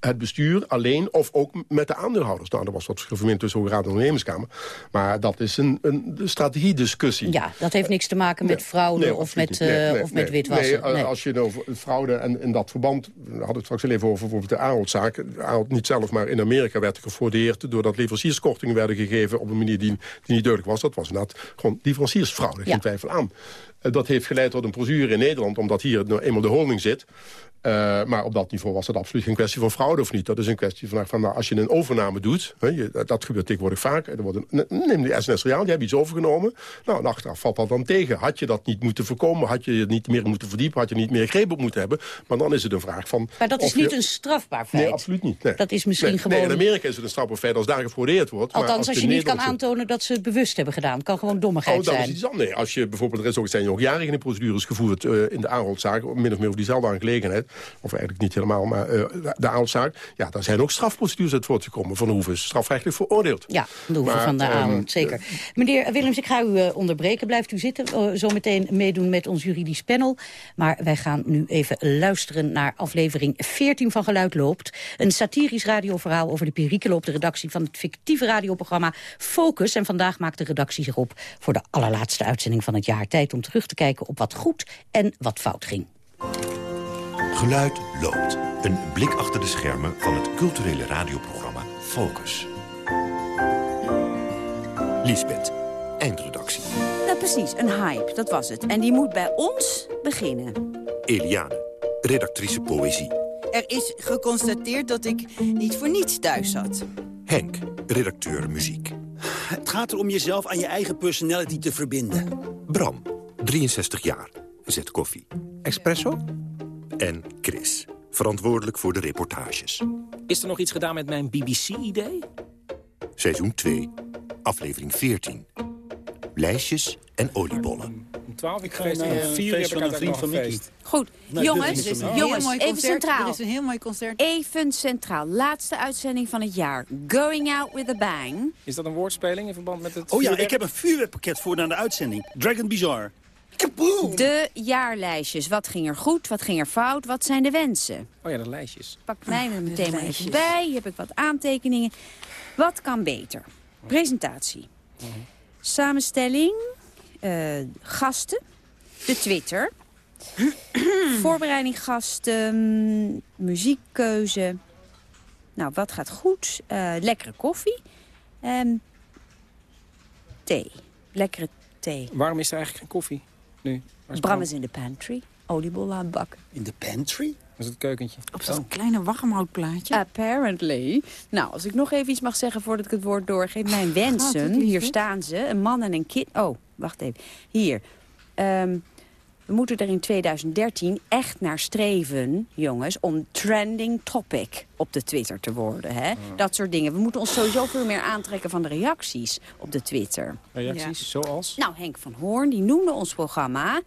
het bestuur alleen of ook met de aandeelhouders. Nou, er was wat verschil tussen Hoge Raad en Ondernemerskamer. Maar dat is een, een strategiediscussie. Ja, dat heeft niks te maken met fraude nee, of, met, nee, of met witwassen. Nee, als je over fraude en in dat verband... we hadden het straks even over bijvoorbeeld de Ahold-zaak. Ahold niet zelf, maar in Amerika werd gefraudeerd... doordat leverancierskortingen werden gegeven op een manier die, die niet duidelijk was. Dat was inderdaad gewoon leveranciersfraude, geen ja. twijfel aan. Dat heeft geleid tot een procedure in Nederland, omdat hier nou eenmaal de holding zit. Uh, maar op dat niveau was het absoluut geen kwestie van fraude of niet. Dat is een kwestie van, van nou, als je een overname doet... Hè, je, dat gebeurt tegenwoordig vaak. Er wordt een, neem de SNS Reaal, die hebben iets overgenomen. Nou, en achteraf valt dat dan tegen. Had je dat niet moeten voorkomen? Had je het niet meer moeten verdiepen? Had je niet meer greep op moeten hebben? Maar dan is het een vraag van... Maar dat is niet je... een strafbaar feit? Nee, absoluut niet. Nee. Dat is misschien nee, gewoon... Nee, in Amerika is het een strafbaar feit als daar gefraudeerd wordt. Althans, als, als je niet kan aantonen dat ze het bewust hebben gedaan. Het kan gewoon dommigheid oh, dat zijn. Is iets anders. Nee, als je bijvoorbeeld, er is ook, zijn ook jaren in de procedures gevoerd... Uh, in de Ahold-zaak, min of meer over diezelfde aangelegenheid. Of eigenlijk niet helemaal, maar uh, de Ahold-zaak. Ja, daar zijn ook strafprocedures uit voortgekomen. Van Hoeven is strafrechtelijk veroordeeld. Ja, de Hoeven van de Ahold, um, zeker. Meneer Willems, ik ga u uh, onderbreken. Blijft u zitten, uh, zometeen meedoen met ons juridisch panel. Maar wij gaan nu even luisteren naar aflevering 14 van Geluid Loopt. Een satirisch radioverhaal over de perikelen op de redactie van het fictieve radioprogramma Focus. En vandaag maakt de redactie zich op voor de allerlaatste uitzending van het jaar. Tijd om terug te kijken op wat goed en wat fout ging. Geluid loopt. Een blik achter de schermen van het culturele radioprogramma Focus. Lisbeth, eindredactie. Nou precies, een hype, dat was het. En die moet bij ons beginnen. Eliane, redactrice poëzie. Er is geconstateerd dat ik niet voor niets thuis zat. Henk, redacteur muziek. Het gaat erom jezelf aan je eigen personality te verbinden. Bram, 63 jaar, zet koffie. Espresso? En Chris, verantwoordelijk voor de reportages. Is er nog iets gedaan met mijn BBC-idee? Seizoen 2, aflevering 14. Lijstjes en oliebollen. 12, ik geweest en om 4 heb ik een vriend van Mickey. Goed, Nee, jongens, een jongens heel mooi even concert. centraal. Er is een heel mooi concert. Even centraal. Laatste uitzending van het jaar. Going out with a bang. Is dat een woordspeling in verband met het Oh ja, vuurwerk? ik heb een vuurwerkpakket voor naar de uitzending. Dragon Bizarre. De jaarlijstjes. Wat ging er goed, wat ging er fout, wat zijn de wensen? Oh ja, de lijstjes. Pak mij er meteen maar even bij. Hier heb ik wat aantekeningen. Wat kan beter? Presentatie. Samenstelling. eh, gasten. De Twitter. Voorbereiding gasten. Muziekkeuze. Nou, wat gaat goed? Eh, lekkere koffie. En thee. Lekkere thee. Waarom is er eigenlijk geen koffie nu? Bram is in de pantry. Oliebollen aan het bakken. In de pantry? Dat is het keukentje. Op zo'n kleine waggemhoutplaatje. Apparently. Nou, als ik nog even iets mag zeggen voordat ik het woord doorgeef. Mijn wensen, hier staan ze. Een man en een kind. Oh, wacht even. Hier. Ehm, we moeten er in 2013 echt naar streven, jongens... om trending topic op de Twitter te worden. Hè? Dat soort dingen. We moeten ons sowieso veel meer aantrekken van de reacties op de Twitter. Reacties, zoals? Nou, Henk van Hoorn, die noemde ons programma.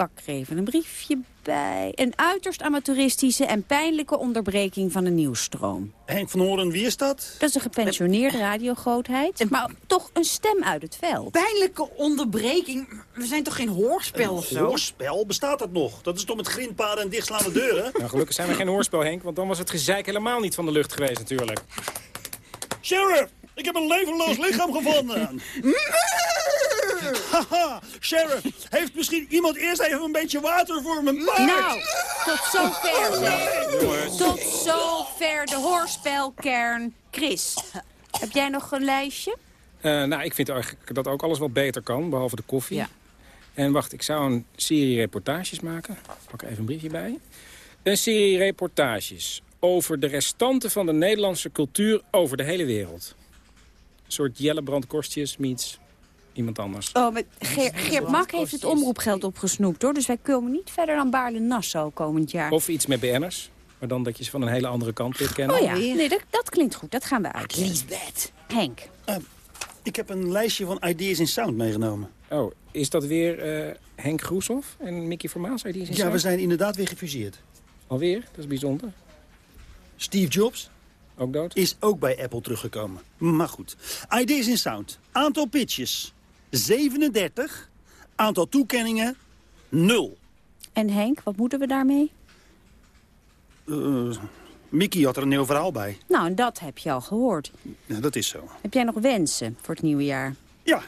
Ik pak er even een briefje bij. Een uiterst amateuristische en pijnlijke onderbreking van de nieuwsstroom. Henk van Horen, wie is dat? Dat is een gepensioneerde radiogrootheid, maar toch een stem uit het veld. Pijnlijke onderbreking. We zijn toch geen hoorspel of zo? Hoorspel? Bestaat dat nog? Dat is toch met grindpaden en dichtslaande deuren? Nou, gelukkig zijn we geen hoorspel, Henk. Want dan was het gezeik helemaal niet van de lucht geweest natuurlijk. Sheriff, ik heb een levenloos lichaam gevonden. Haha, sheriff, heeft misschien iemand eerst even een beetje water voor mijn paard? Nou, tot zover zeg. Tot zover de hoorspelkern. Chris, heb jij nog een lijstje? Eh, nou, ik vind eigenlijk dat ook alles wel beter kan, behalve de koffie. Ja. En wacht, ik zou een serie reportages maken. Ik pak er even een briefje bij. Een serie reportages over de restanten van de Nederlandse cultuur over de hele wereld. Een soort Jellebrand Korstjes meets iemand anders. Oh, maar Geer- Geert Mak heeft het omroepgeld opgesnoept, hoor. Dus wij komen niet verder dan Baarle-Nassau komend jaar. Of iets met BN'ers, maar dan dat je ze van een hele andere kant weer kennen. Oh ja, nee, dat, dat klinkt goed. Dat gaan we uit. Liesbeth. Henk. Ik heb een lijstje van Ideas in Sound meegenomen. Oh, is dat weer eh, Henk Groeshoff en Mickey Vermaas? uit die zijn Ja, we zijn inderdaad weer gefuseerd. Alweer? Dat is bijzonder. Steve Jobs Ook dood? is ook bij Apple teruggekomen. Maar goed. Ideas in Sound. Aantal pitches. 37. Aantal toekenningen. 0. En Henk, wat moeten we daarmee? Uh, Mickey had er een nieuw verhaal bij. Nou, en dat heb je al gehoord. Ja, dat is zo. Heb jij nog wensen voor het nieuwe jaar? Ja,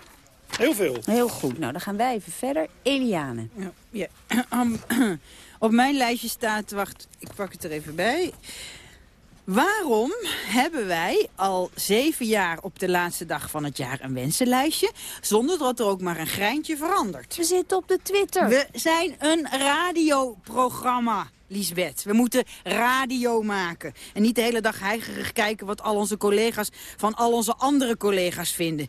heel veel. Heel goed. Nou, dan gaan wij even verder. Eliane. Ja, ja. Um, op mijn lijstje staat, wacht, ik pak het er even bij. Waarom hebben wij al zeven jaar op de laatste dag van het jaar een wensenlijstje... zonder dat er ook maar een greintje verandert? We zitten op de Twitter. We zijn een radioprogramma, Liesbeth. We moeten radio maken. En niet de hele dag heigerig kijken wat al onze collega's van al onze andere collega's vinden.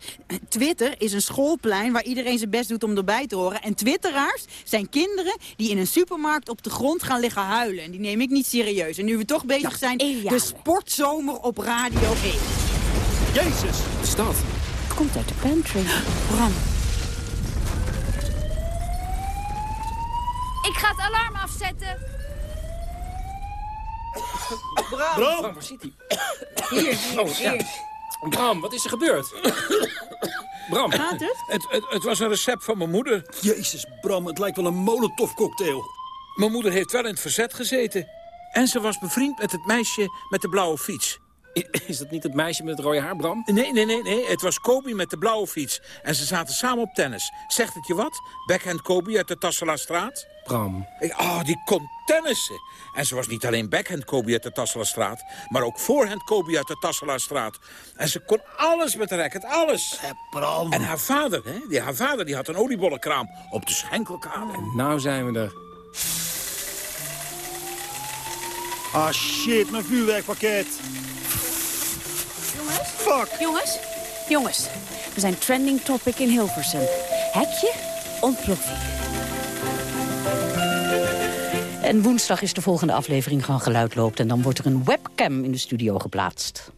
Twitter is een schoolplein waar iedereen zijn best doet om erbij te horen. En twitteraars zijn kinderen die in een supermarkt op de grond gaan liggen huilen. En die neem ik niet serieus. En nu we toch bezig zijn, de sportzomer op Radio 1. Jezus! Wat is dat? Het komt uit de pantry. Bram. Ik ga het alarm afzetten. Bram! Bram, waar zit hij? Hier, Oh, ja. Bram, wat is er gebeurd? Bram. Gaat het? Het, het? het was een recept van mijn moeder. Jezus, Bram, het lijkt wel een Molotov-cocktail. Mijn moeder heeft wel in het verzet gezeten. En ze was bevriend met het meisje met de blauwe fiets. Is dat niet het meisje met het rode haar, Bram? Nee, nee, nee, nee. Het was Kobe met de blauwe fiets. En ze zaten samen op tennis. Zegt het je wat? Backhand Kobe uit de Tasselastraat? Bram. Oh, die kon tennissen. En ze was niet alleen backhand Kobe uit de Tasselastraat... maar ook voorhand Kobe uit de Tasselastraat. En ze kon alles met de racket, alles. Bram. En haar vader, hè, die, haar vader die had een oliebollenkraam op de Schenkelkade. Nou zijn we er. Ah, shit, mijn vuurwerkpakket. Jongens? Fuck. Jongens? Jongens, we zijn trending topic in Hilversum. Hekje, ontploffing. En woensdag is de volgende aflevering van Geluid Loopt... en dan wordt er een webcam in de studio geplaatst.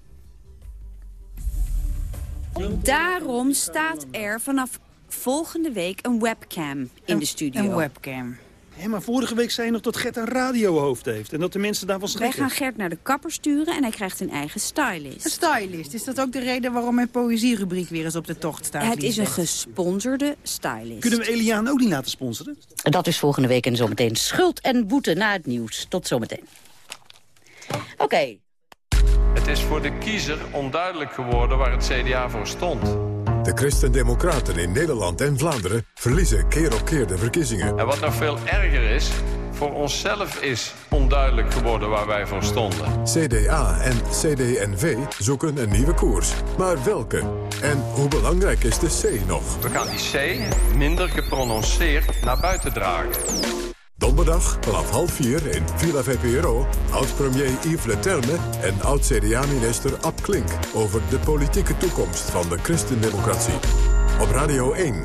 Daarom staat er vanaf volgende week een webcam in de studio. Een webcam. Hé, maar vorige week zei je nog dat Gert een radiohoofd heeft... en dat de mensen daarvan Wij schrikken. gaan Gert naar de kapper sturen en hij krijgt een eigen stylist. Een stylist. Is dat ook de reden waarom mijn poëzierubriek weer eens op de tocht staat? Het is een gesponsorde stylist. Kunnen we Eliaan ook niet laten sponsoren? En dat is volgende week en zometeen schuld en boete na het nieuws. Tot zometeen. Oké. Het is voor de kiezer onduidelijk geworden waar het CDA voor stond. De Christen-Democraten in Nederland en Vlaanderen verliezen keer op keer de verkiezingen. En wat nog veel erger is, voor onszelf is onduidelijk geworden waar wij voor stonden. CDA en CD&V zoeken een nieuwe koers. Maar welke? En hoe belangrijk is de C nog? We gaan die C minder geprononceerd naar buiten dragen. Donderdag vanaf half vier in Villa VPRO... oud-premier Yves Le Terme en oud-CDA-minister Ab Klink... over de politieke toekomst van de christendemocratie. Op Radio 1.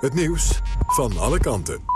Het nieuws van alle kanten.